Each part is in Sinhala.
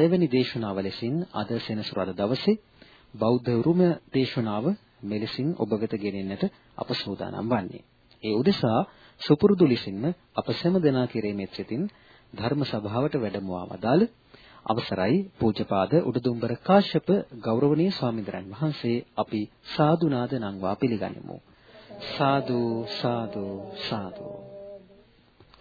සයවෙනි දේශනාව ලෙසින් අද සෙනසුරාදා දවසේ බෞද්ධ උරුම දේශනාව මෙලෙසින් ඔබ වෙත ගෙනෙන්නට අප සූදානම් වන්නේ. ඒ උදෙසා සුපුරුදු ලෙසින්ම අප සෑම දෙනා කෙරෙහිමත් සිටින් ධර්ම සභාවට වැඩමවා වදාළ අවසරයි පූජ්‍යපාද උඩුදුම්බර කාශ්‍යප ගෞරවනීය ස්වාමීන් වහන්සේ අපි සාදුනාද නංවා පිළිගනිමු. සාදු සාදු සාදු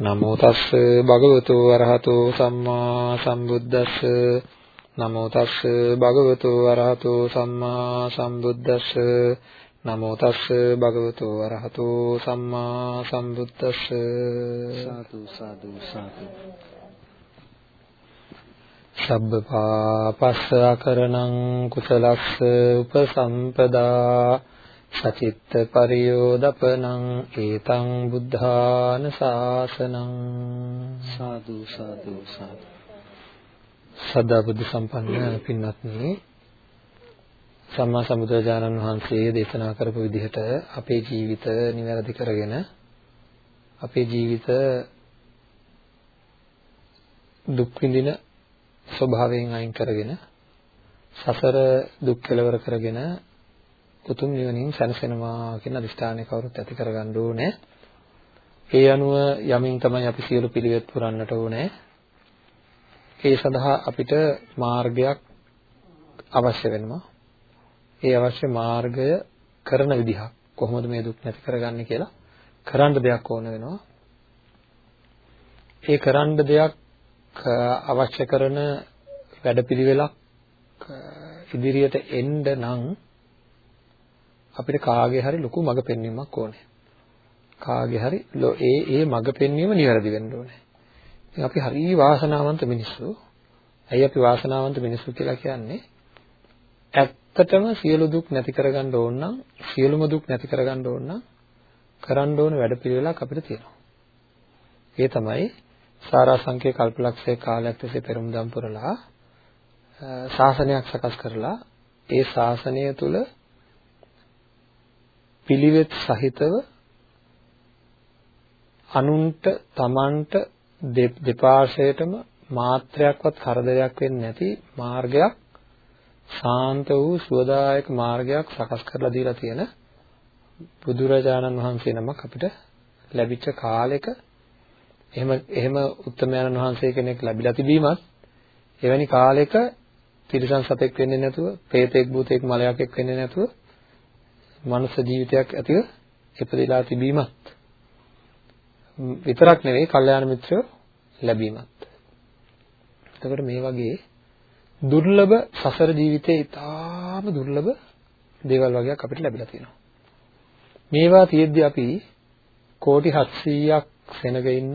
නමෝ තස්ස භගවතු වරහතු සම්මා සම්බුද්දස්ස. නමෝ තස්ස භගවතු වරහතු සම්මා සම්බුද්දස්ස. නමෝ තස්ස භගවතු වරහතු සම්මා සම්බුද්දස්ස. සාදු සාදු සාදු. සබ්බ පාපස්ස අකරණං කුසලස්ස උපසම්පදා සචිත්ත පරියෝදපනං ඒතං බුද්ධාන ශාසනං සාදු සාදු සාදු සදා බුද්ධ සම්පන්න පින්වත්නි සම්මා සම්බුදුරජාණන් වහන්සේ දේශනා කරපු විදිහට අපේ ජීවිත නිවැරදි කරගෙන අපේ ජීවිත දුක් විඳින ස්වභාවයෙන් අයින් කරගෙන සසර දුක් කෙලවර කරගෙන උතුම් නිවනින් සැනසෙනවා කියන අදිෂ්ඨානය කවුරුත් ඇති කරගන්න ඕනේ. ඒ අනුව යමින් තමයි අපි සියලු පිළිවෙත් පුරන්නට ඕනේ. ඒ සඳහා අපිට මාර්ගයක් අවශ්‍ය වෙනවා. ඒ අවශ්‍ය මාර්ගය කරන විදිහක් කොහොමද මේ දුක් නැති කරගන්නේ කියලා කරන්න දෙයක් ඕන වෙනවා. ඒ කරන්න දෙයක් අවශ්‍ය කරන වැඩපිළිවෙලක් ඉදිරියට එන්න නම් අපිට කාගේ හරි ලොකු මඟ පෙන්වීමක් ඕනේ. කාගේ හරි ඒ ඒ මඟ පෙන්වීම නිවැරදි වෙන්න ඕනේ. ඉතින් අපි හරි වාසනාවන්ත මිනිස්සු. ඇයි අපි වාසනාවන්ත මිනිස්සු කියලා කියන්නේ? ඇත්තටම සියලු දුක් නැති කරගන්න ඕන නම් සියලුම දුක් නැති කරගන්න ඕන නම් කරන්න ඕන වැඩපිළිවෙලක් අපිට තියෙනවා. ඒ තමයි සාරාංශකේ කල්පලක්ෂයේ කාලයක් තිස්සේ පෙරමුදම් පුරලා ශාසනයක් සකස් කරලා ඒ ශාසනය තුල පිළිවෙත් සහිතව අනුන්ට තමන්ට දෙපාර්ශ්වයටම මාත්‍රයක්වත් කරදරයක් වෙන්නේ නැති මාර්ගයක් ශාන්ත වූ සුවදායක මාර්ගයක් සකස් කරලා දීලා තියෙන බුදුරජාණන් වහන්සේ නමක් අපිට ලැබිච්ච කාලෙක. එහෙම එහෙම උත්තමයන්න් වහන්සේ කෙනෙක් ලැබිලා තිබීමත් එවැනි කාලෙක තිරිසන් සතෙක් වෙන්නේ නැතුව, പ്രേතෙක් භූතෙක් මලයක් වෙන්නේ නැතුව මනුෂ්‍ය ජීවිතයක් ඇතිව ඉපදලා තිබීමත් විතරක් නෙවෙයි කල්යාණ මිත්‍රයෝ ලැබීමත්. එතකොට මේ වගේ දුර්ලභ සසර ජීවිතේ ඉතාම දුර්ලභ දේවල් වගේක් අපිට ලැබිලා තියෙනවා. මේවා තියෙද්දි අපි කෝටි 700ක් සෙනග ඉන්න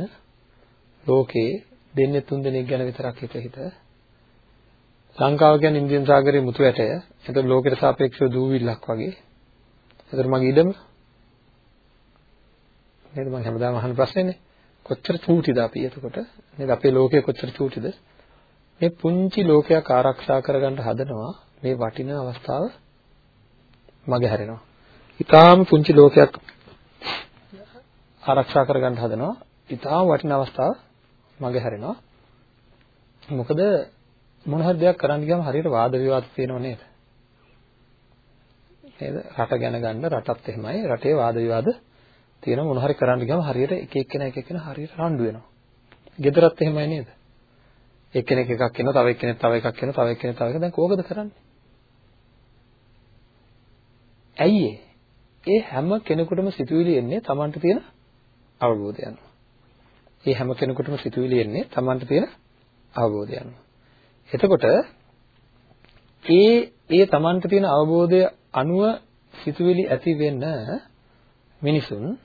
ලෝකේ දෙන්නේ තුන් දෙනෙක් ගැන විතරක් හිත හිත ලංකාව කියන්නේ ඉන්දියන් සාගරයේ මුතු ඇටය. ඒතර ලෝකෙට සාපේක්ෂව දූවිල්ලක් වගේ. ඒතර මගේ ඉඩම නේද මම හැමදාම අහන ප්‍රශ්නේනේ. කොච්චර චූටිද අපි එතකොට? නේද අපේ ලෝකය කොච්චර චූටිද? මේ පුංචි ලෝකයක් ආරක්ෂා කරගන්න හදනවා මේ වටිනා අවස්ථාව මගේ හැරෙනවා. ඊටාම පුංචි ලෝකයක් ආරක්ෂා කරගන්න හදනවා. ඊටාම වටිනා අවස්ථාව මගේ හැරෙනවා. මොකද මොන හරි දෙයක් කරන්න ගියාම හරියට වාද විවාද තියෙනව නේද? නේද? රට ගැන ගන්න රටත් එහෙමයි. රටේ වාද විවාද තියෙන මොන හරි කරන්න ගියාම හරියට එක එක්කෙනා එක එක්කෙනා හරියට රණ්ඩු වෙනවා. ගෙදරත් එහෙමයි නේද? එක්කෙනෙක් එකක් කියනවා, තව එක්කෙනෙක් තව එකක් කියනවා, තව එක්කෙනෙක් තව එකක්. දැන් කෝකද කරන්නේ? ඇයි ඒ හැම කෙනෙකුටම සිතුවිලි එන්නේ Tamanට තියෙන අවබෝධය අනුව. ඒ හැම කෙනෙකුටම සිතුවිලි එන්නේ Tamanට තියෙන අවබෝධය අනුව. එතකොට ඒ ඒ Tamanට තියෙන අවබෝධය අනුව සිතුවිලි ඇති වෙන මිනිසුන්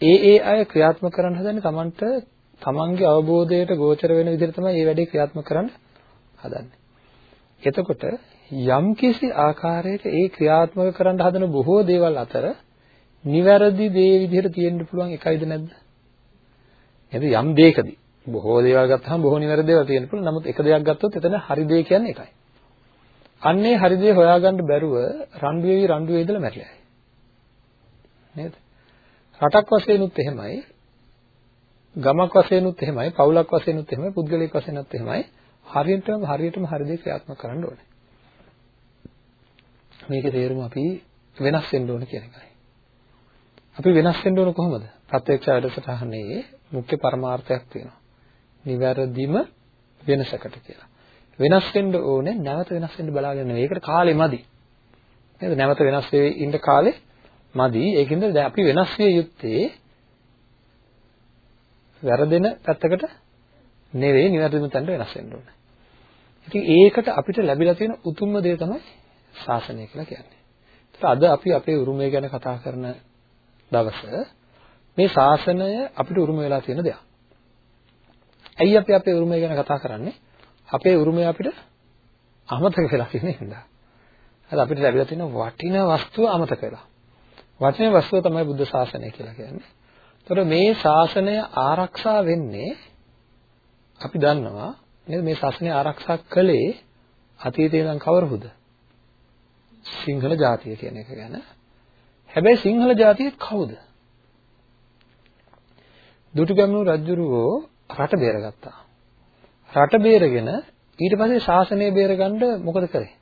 ඒ ඒ අය ක්‍රියාත්මක කරන්න හදන්නේ Tamanට Tamanගේ අවබෝධයට ගෝචර වෙන විදිහට තමයි මේ වැඩේ ක්‍රියාත්මක කරන්න හදන්නේ. එතකොට යම්කිසි ආකාරයක ඒ ක්‍රියාත්මක කරන්න හදන බොහෝ දේවල් අතර නිවැරදි දේ විදිහට තියෙන්න පුළුවන් එකයිද නැද්ද? නේද යම් දෙයකදී බොහෝ දේවල් ගත්තාම බොහෝ නිවැරදි දේවල් තියෙන්න පුළුවන්. නමුත් එක දෙයක් ගත්තොත් එතන හරි දේ කියන්නේ එකයි. අන්නේ හරි දේ හොයාගන්න බැරුව රණ්ඩු වෙවි රණ්ඩු වෙයි ඉඳලා මැරිලා. නේද? රටක් වශයෙන්ුත් එහෙමයි. ගමක් වශයෙන්ුත් එහෙමයි. පවුලක් වශයෙන්ුත් එහෙමයි. පුද්ගලයෙක් වශයෙන්ුත් එහෙමයි. හරියටම හරියටම හරි දේ ක්‍රියාත්මක කරන්න ඕනේ. මේකේ තේරුම අපි වෙනස් වෙන්න ඕන කියන එකයි. අපි වෙනස් වෙන්න ඕන කොහොමද? ප්‍රත්‍යක්ෂ වැඩසටහනේ මුඛ්‍ය පරමාර්ථයක් තියෙනවා. නිවැරදිම වෙනසකට කියලා. වෙනස් වෙන්න ඕනේ නැවත වෙනස් වෙන්න බලාගෙන නෙවෙයි. ඒකට කාලෙ මදි. නේද? නැවත වෙනස් වෙවි ඉන්න කාලේ මදි. ඒකින්ද දැන් අපි වෙනස් විය යුත්තේ වැරදෙන පැත්තකට නෙවෙයි නිවැරදිම තැනට වෙනස් වෙන්න ඕනේ. ඉතින් ඒකට අපිට ලැබිලා තියෙන උතුම්ම දේ තමයි ශාසනය කියලා කියන්නේ. ඒත් අද අපි අපේ උරුමය ගැන කතා කරන දවස මේ ශාසනය අපිට උරුම වෙලා තියෙන දෙයක්. ඇයි අපි අපේ උරුමය ගැන කතා කරන්නේ? අපේ උරුමය අපිට අමතක වෙලා තියෙන හින්දා. අද අපිට ලැබිලා තියෙන වටින වස්තුව අමතක වෙලා. වටින වස්තුව තමයි බුද්ධ ශාසනය කියලා කියන්නේ. ඒතකොට මේ ශාසනය ආරක්ෂා වෙන්නේ අපි දන්නවා නේද මේ ශාසනය ආරක්ෂා කළේ අතීතේ ඉඳන් කවරහුද? සිංහල ජාතිය කියන එක ගැන. හැබැයි සිංහල ජාතිය කවුද? දුටුගැමුණු රජුරෝ රට බේරගත්තා. රට බේරගෙන ඊට පස්සේ ශාසනය බේරගන්න මොකද කරේ?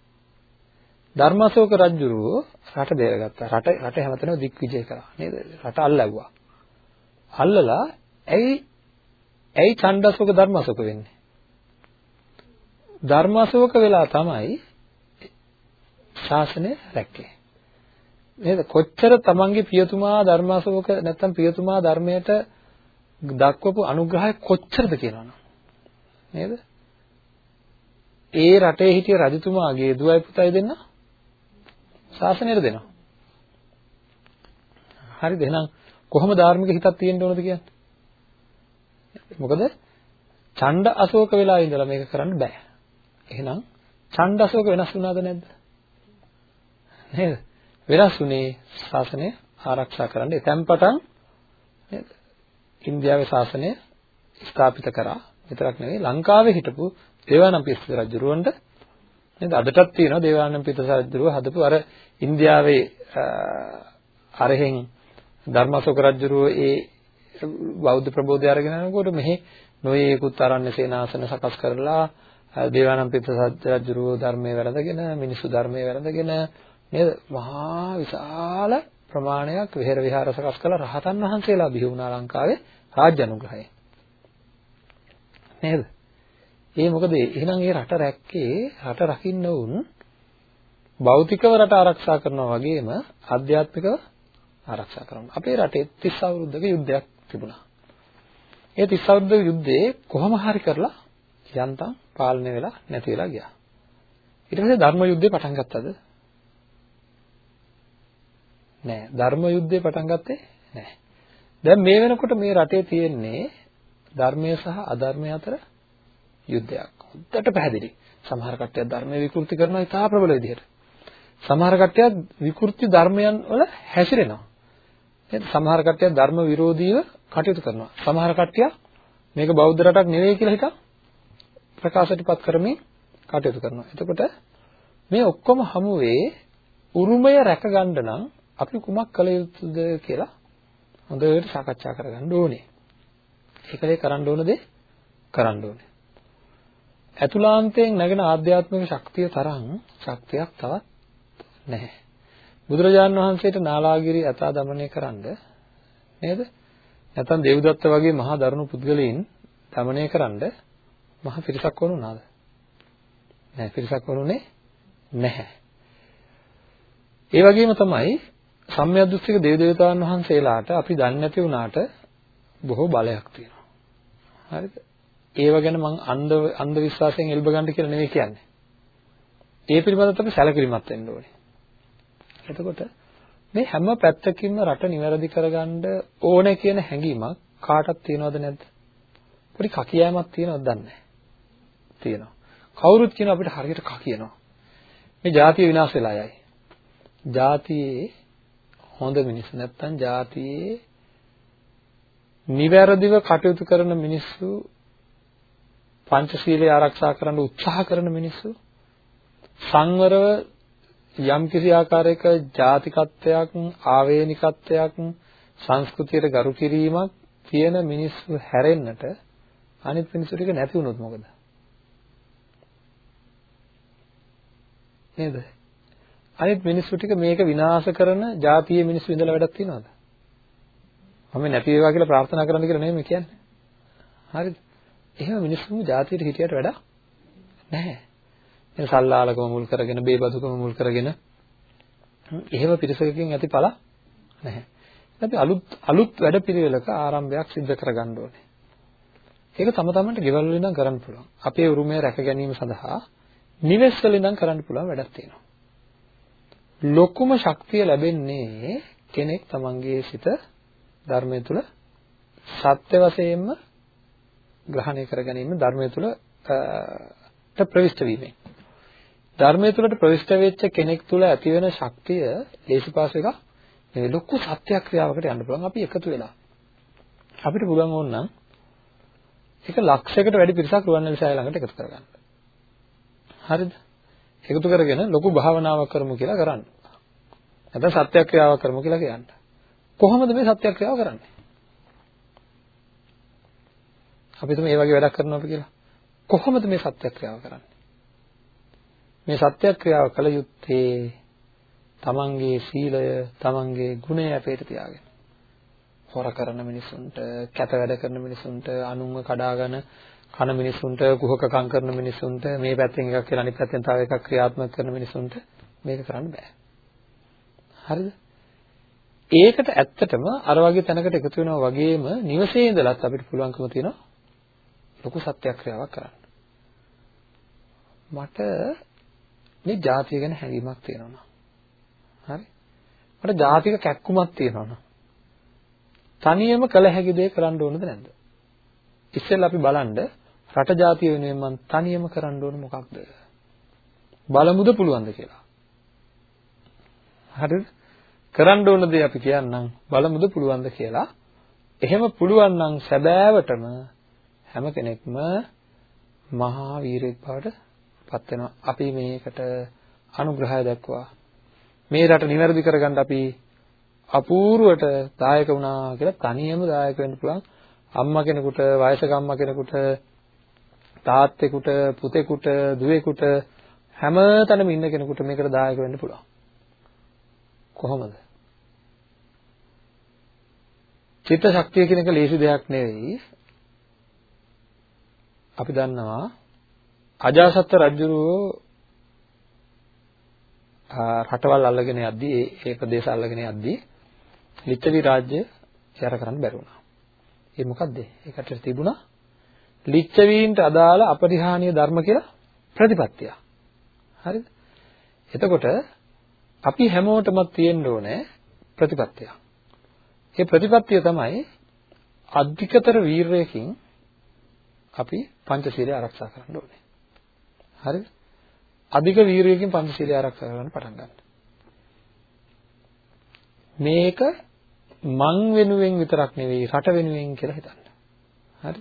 ධර්මාශෝක රජුරෝ රට බේරගත්තා. රට රට හැමතැනම දිග්විජය කරා නේද? රට අල්ලවුවා. අල්ලලා ඇයි ඇයි ඡණ්ඩාශෝක ධර්මාශෝක වෙන්නේ? ධර්මාශෝක වෙලා තමයි ශාසනය රැක්කේ. නේද? කොච්චර තමන්ගේ පියතුමා ධර්මාශෝක නැත්තම් පියතුමා ධර්මයට දක්වපු අනුග්‍රහය කොච්චරද කියනවනම් නේද? ඒ රටේ හිටිය රජතුමාගේ දුවයි පුතයි දෙන්න ශාසනයට දෙනවා. හරිද? එහෙනම් කොහොම ධාර්මික හිතක් තියෙන්න ඕනද කියන්නේ? මොකද ඡණ්ඩ අශෝක වෙලා ඉඳලා මේක කරන්න බෑ. එහෙනම් ඡණ්ඩ අශෝක වෙනස් වුණාද නැද්ද? නේද? වෙනස් වුණේ ශාසනය ආරක්ෂා කරන්න. එතෙන් පටන් නේද? ඉන්දියාවේ ශාසනය ස්ථාපිත කරා. විතරක් නෙවෙයි ලංකාවේ හිටපු දේවානම්පියතිස්ස රජුරවන්ට නේද? අදටත් තියෙනවා දේවානම්පියතිස්ස රජුරව හදපු අර ඉන්දියාවේ අරහෙන් ධර්මාශෝක රජුරෝ ඒ බෞද්ධ ප්‍රබෝධය අරගෙන යනකොට මෙහි නොයේකුත් ආරණ්‍ය සේනාසන සකස් කරලා දේවානම්පියතිස්ස රජුරෝ ධර්මයේ වැළඳගෙන මිනිසු ධර්මයේ වැළඳගෙන නේද? මහා විශාල ප්‍රමාණයක් විහෙර විහාර සකස් කළ. රහතන් වහන්සේලා බිහි වුණා ලංකාවේ රාජ්‍ය අනුග්‍රහයෙන්. නේද? ඒ මොකද එහෙනම් ඒ රට රැක්කේ රට රකින්න වුන් භෞතිකව රට ආරක්ෂා කරනවා වගේම ආධ්‍යාත්මිකව ආරක්ෂා කරනවා. අපේ රටේ 30 අවුරුද්දක යුද්ධයක් තිබුණා. ඒ 30 අවුරුද්දක යුද්ධේ කොහොම හරි කරලා යන්තම් පාලනය වෙලා නැති වෙලා ගියා. ඊට පස්සේ ධර්ම යුද්ධේ පටන් ගත්තද? නෑ. ධර්ම යුද්ධේ පටන් ගත්තේ නෑ. දැන් මේ වෙනකොට මේ රටේ තියෙන්නේ ධර්මය සහ අධර්මය අතර යුද්ධයක්. හොද්දට පැහැදිලි. සමහර කට්ටිය ධර්මයේ විකෘති කරනවා ඉතා ප්‍රබල විදිහට. සමහර කට්ටිය විකෘති ධර්මයන් වල හැසිරෙනවා. නේද? සමහර කට්ටිය ධර්ම විරෝධීව කටයුතු කරනවා. සමහර කට්ටිය මේක බෞද්ධ රටක් නෙවෙයි කියලා හිතා ප්‍රකාශයටපත් කරමින් කටයුතු කරනවා. එතකොට මේ ඔක්කොම හමුවේ උරුමය රැකගන්න නම් අපි කුමක් කළ යුතුද කියලා හොඳට සාකච්ඡා කරගන්න ඕනේ. ඒකලේ කරන්න ඕන දේ කරන්න ඕනේ. අතුලාන්තයෙන් නැගෙන ආධ්‍යාත්මික ශක්තිය තරම් ශක්තියක් තවත් නැහැ. බුදුරජාණන් වහන්සේට නාලාගිරි යථා දමනය කරන්න නේද? නැත්නම් දේවදත්ත වගේ මහා දරුණු පුද්ගලයන් දමනය කරන්න මහ පිරිසක් වුණාද? නැහැ පිරිසක් වුණේ නැහැ. ඒ වගේම තමයි සම්මියදෘෂ්ටික දේවදේවතාවුන් වහන්සේලාට අපි දන්නේ නැති වුණාට බොහෝ බලයක් තියෙනවා. හරිද? ඒව ගැන මම අන්ධ අන්ධ විශ්වාසයෙන් එල්බ ගන්න කියලා නෙවෙයි කියන්නේ. ඒ පිළිබඳව අපි සැලකිලිමත් වෙන්න ඕනේ. එතකොට මේ හැම පැත්තකින්ම රට නිවැරදි කරගන්න ඕනේ කියන හැඟීමක් කාටත් තියෙනවද නැද්ද? පොඩි කකියෑමක් තියෙනවද දන්නේ නැහැ. තියෙනවා. කවුරුත් කියන අපිට හරියට කා කියනවා. මේ ජාතිය විනාශ වෙලා යයි. ජාතියේ හොඳ මිනිස්සු නැත්තම් ජාතියේ නිවැරදිව කටයුතු කරන මිනිස්සු පංචශීලය ආරක්ෂා කරන්න උත්සාහ කරන මිනිස්සු සංවරව යම් කිසි ආකාරයක ජාතිකත්වයක් ආවේනිකත්වයක් සංස්කෘතියට ගරු කිරීමක් තියෙන මිනිස්සු හැරෙන්නට අනිත් මිනිස්සු ටික නැති වුණොත් මොකද? නේද? අනිත් මිනිස්සු ටික මේක විනාශ කරන ජාතියේ මිනිස්සු ඉඳලා වැඩක් තියනවද? මම නැති වේවා කියලා ප්‍රාර්ථනා කරන්න කියලා නෙමෙයි කියන්නේ. හරිද? එහෙම මිනිස්සුම ජාතියට හිටියට වැඩක් නැහැ. එන සල්ලාලකම මුල් කරගෙන, බේබදුකම මුල් කරගෙන එහෙම පිරිසකකින් ඇති පළ නැහැ. අපි අලුත් අලුත් වැඩපිළිවෙලක ආරම්භයක් සිදු කරගන්න ඕනේ. ඒක තම තමන්ට ගෙවල් වලින් නම් කරන්න පුළුවන්. අපේ උරුමය රැක ගැනීම සඳහා නිවෙස් වලින් නම් කරන්න පුළුවන් වැඩක් තියෙනවා. ලොකුම ශක්තිය ලැබෙන්නේ කෙනෙක් තමන්ගේ සිත ධර්මය තුල සත්‍ය වශයෙන්ම ග්‍රහණය කර ගැනීම ධර්මය තුල ප්‍රවිෂ්ඨ වීමෙන්. ධර්මය තුලට ප්‍රවිෂ්ඨ වෙච්ච කෙනෙක් තුල ඇති වෙන ශක්තිය ලේසිපාස එක මේ ලොකු සත්‍යක්‍රියාවකට යන්න පුළුවන් අපි එකතු වෙලා. අපිට පුළුවන් ඕනනම් එක ලක්ෂයකට වැඩි පිරිසක් රුවන්වැලිසෑය ළඟට එකතු කරගන්න. හරිද? එකතු කරගෙන ලොකු භාවනාවක් කරමු කියලා කරන්න. නැත්නම් සත්‍යක්‍රියාවක් කරමු කියලා කියන්න. කොහොමද මේ සත්‍යක්‍රියාව කරන්නේ? අපි තුමේ මේ වගේ වැඩක් කරනවා අපි කියලා. කොහොමද මේ සත්‍යක්‍රියාව කරන්නේ? මේ සත්‍යක්‍රියාව කළ යුත්තේ තමන්ගේ සීලය, තමන්ගේ ගුණය අපේට තියාගෙන. හොර කරන මිනිසුන්ට, කැත වැඩ කරන මිනිසුන්ට, අනුන්ව කඩාගෙන කන මිනිසුන්ට, කුහකකම් කරන මිනිසුන්ට, මේ පැත්තෙන් එකක් කියලා අනිත් පැත්තෙන් තව එකක් ක්‍රියාත්මක කරන මිනිසුන්ට මේක කරන්න බෑ. හරිද? ඒකට ඇත්තටම අර වගේ තැනකට එකතු වෙනවා වගේම නිවසේ ඉඳලත් අපිට පුළුවන්කම තියෙනවා ලොකු සත්‍යක්‍රියාවක් කරන්න. මට මේ ජාතිය ගැන හැඟීමක් තියෙනවා. හරි? මට ජාතික කැක්කුමක් තියෙනවා. තනියම කළ හැකි දේ කරන්න ඕනද නැද්ද? ඉස්සෙල්ලා අපි බලන්න රට ජාතිය වෙනුවෙන් මම තනියම කරන්න ඕන මොකක්ද? බලමුද පුළුවන්ද කියලා. හරිද? කරන්න ඕන දේ අපි කියන්නම් බලමුද පුළුවන්ද කියලා. එහෙම පුළුවන් නම් සැබෑවටම හැම කෙනෙක්ම මහා වීරයෙක් බවට පත් වෙනවා. අපි මේකට අනුග්‍රහය දක්වා මේ රට නිවැරදි කරගන්න අපි අපූර්වට දායක වුණා කියලා තනියම දායක වෙන්න පුළුවන්. අම්මා කෙනෙකුට, වයසක අම්මා කෙනෙකුට, තාත්තෙකුට, පුතෙකුට, දුවෙකුට හැම තැනම ඉන්න කෙනෙකුට මේකට දායක වෙන්න පුළුවන්. කොහොමද? චිත්ත ශක්තිය කියන එක ලේසි දෙයක් නෙවෙයි. අපි දන්නවා අජාසත් රජුරෝ රටවල් අල්ලගෙන යද්දී ඒ ප්‍රදේශ අල්ලගෙන යද්දී ලිච්ඡවි රාජ්‍ය යර කරන්න බැරි වුණා. ඒ මොකද්ද? ඒකට තිබුණා ලිච්ඡවීන්ට අදාළ අපරිහානීය ධර්ම කියලා ප්‍රතිපත්තිය. හරිද? එතකොට අපි හැමෝටම තියෙන්න ඕනේ ප්‍රතිපත්තිය. ඒ ප්‍රතිපත්තිය තමයි අධිකතර වීරයකින් අපි පංචශීලය ආරක්ෂා කරන්න ඕනේ. හරිද? අධික වීරයකින් පංචශීලය ආරක්ෂා කරන්න පටන් ගන්න. මේක මං වෙනුවෙන් විතරක් නෙවෙයි රට වෙනුවෙන් කියලා හිතන්න. හරි?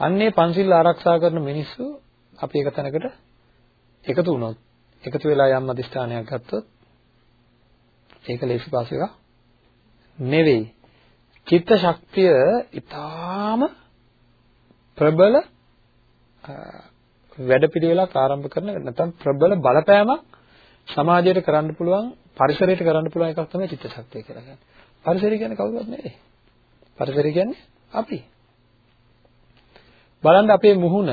අන්නේ පංචශීල ආරක්ෂා කරන මිනිස්සු අපි එක තැනකට එකතු වුණොත් එකතු වෙලා යම් අදිෂ්ඨානයක් ගත්තොත් ඒක ලේසි පාසු එකක් නෙවෙයි. චිත්ත ශක්තිය ඊටාම ප්‍රබල වැඩපිළිවෙලක් ආරම්භ කරන නැත්නම් ප්‍රබල බලපෑමක් සමාජයට කරන්න පුළුවන් පරිසරයට කරන්න පුළුවන් එකක් තමයි චිත්ත ශක්තිය කියලා කියන්නේ. පරිසරය කියන්නේ කවුරුවත් නෙවෙයි. පරිසරය කියන්නේ අපි. බලන්න අපේ මුහුණ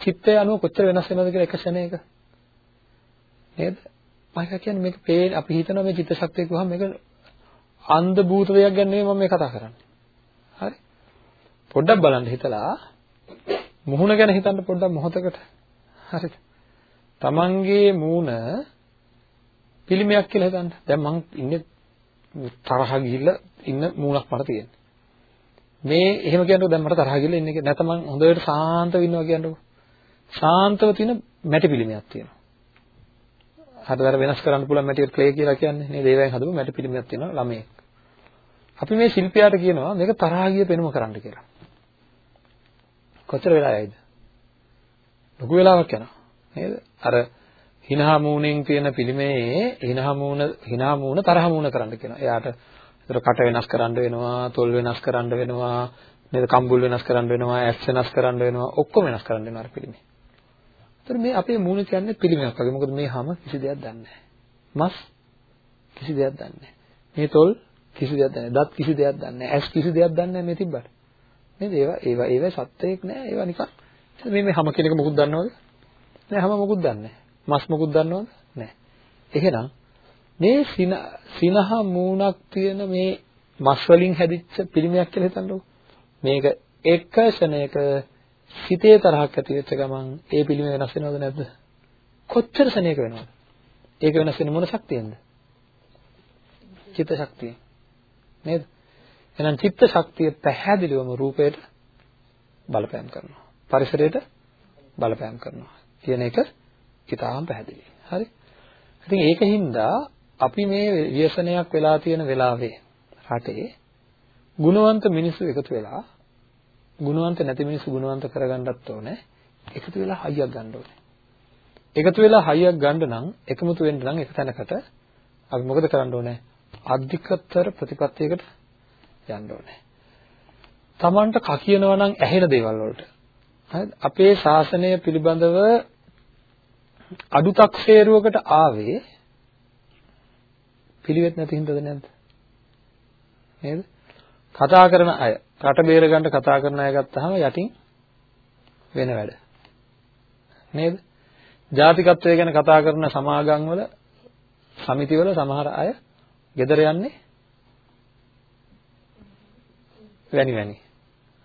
චිත්තය අනුව කොච්චර වෙනස් වෙනවද කියලා එක ක්ෂණයක. නේද? මම කියන්නේ මේක පේ අපි හිතනවා මේ චිත්ත ශක්තිය කිව්වහම මේක අන්ධ භූත දෙයක් ගැන නෙවෙයි මම මේ කතා කරන්නේ. හරි? පොඩ්ඩක් බලන්න හිතලා මුහුණ ගැන හිතන්න පොඩ්ඩක් මොහොතකට. හරිද? තමන්ගේ මූණ පිළිමයක් කියලා හිතන්න. දැන් මං ඉන්නේ තරහ ගිහිල්ලා ඉන්න මූණක් මට තියෙනවා. මේ එහෙම කියනකොට දැන් මට තරහ ගිහිල්ලා ඉන්නේ නැත්නම් මං හොඳට සාන්තව ඉන්නවා කියනකොට සාන්තව තියෙන මැටි පිළිමයක් තියෙනවා. හතරවර වෙනස් කරන්න පුළුවන් මැටියට ක්ලේ කියලා කියන්නේ නේද? ඒවෙන් හදපු මැටි පිළිමයක් තියෙනවා ළමයෙක්. අපි මේ ශිල්පියාට කියනවා මේක තරහා ගිය පෙනුම කරන්න කියලා. කොච්චර වෙලා යයිද? ලොකු වෙලාවක් යනවා. නේද? අර හිනහා මූණෙන් තියෙන පිළිමේ හිනහා මූණ හිනහා මූණ තරහ මූණ කරන්න කියනවා. එයාට ඒතර කට වෙනස් කරන්න වෙනවා, තොල් වෙනස් කරන්න වෙනවා, නේද? කම්බුල් වෙනස් කරන්න වෙනවා, ඇස් වෙනස් කරන්න වෙනවා, ඔක්කොම වෙනස් කරන්න වෙනවා අර පිළිමේ. ඒතර මේ අපේ මූණ කියන්නේ පිළිමයක් වගේ. මොකද මේ හැම කිසි දෙයක් දන්නේ නැහැ. මස් කිසි දෙයක් දන්නේ නැහැ. මේ තොල් කිසි දෙයක් දන්නේ නැහැ. දත් කිසි දෙයක් දන්නේ නැහැ. ඇස් කිසි දෙයක් දන්නේ නැහැ මේ තිබ්බට. නේද? ඒවා ඒවා ඒවා සත්‍යයක් නෑ. ඒවා නිකන් මේ මේ හැම කෙනෙක් මොකුත් දන්නවද? නෑ හැම මොකුත් දන්නේ නැහැ. මස් මොකුත් දන්නවද? නැහැ. එහෙනම් මේ සින සිනහ මූණක් තියෙන මේ මස් වලින් හැදිච්ච පිළිමයක් කියලා හිතන්නකෝ. මේක එක ක්ෂණයක හිතේ තරහක් ඇති වෙච්ච ගමන් ඒ පිළිම වෙනස් වෙනවද නැද්ද? කොච්චර ශනේක වෙනවද? ඒක වෙනස් වෙන මොන ශක්තියෙන්ද? චිත්ත ශක්තිය. නේද? එහෙනම් චිත්ත ශක්තිය පැහැදිලිවම රූපයට බලපෑම් කරනවා. පරිසරයට බලපෑම් කරනවා. කියන එක ඉතාම පැහැදිලි. හරි? ඉතින් ඒකින්ද අපි මේ ව්‍යසනයක් වෙලා තියෙන වෙලාවේ රටේ ගුණවන්ත මිනිස්සු එකතු වෙලා ගුණවන්ත නැති මිනිස්සු ගුණවන්ත කරගන්නත් ඕනේ. එකතු වෙලා හයියක් ගන්න ඕනේ. එකතු වෙලා හයියක් ගන්න නම් එකමුතු වෙන්න නම් එක තැනකට අපි මොකද කරන්න ඕනේ? අධිකතර ප්‍රතිපත්තියකට යන්න ඕනේ. Tamanට කකියනවා නම් ඇහෙන දේවල් වලට. හරිද? අපේ ශාසනය පිළිබඳව අඩුතක්සේරුවකට ආවේ පිළිවෙත් නැති හින්දාද නැද්ද? නේද? කතා කරන අය රට බේර ගන්න කතා කරන අය ගත්තාම යටින් වෙන වැඩ. නේද? ජාතිකත්වය ගැන කතා කරන සමාගම් වල සමිතිවල සමහර අය ගෙදර යන්නේ වැනි වැනි.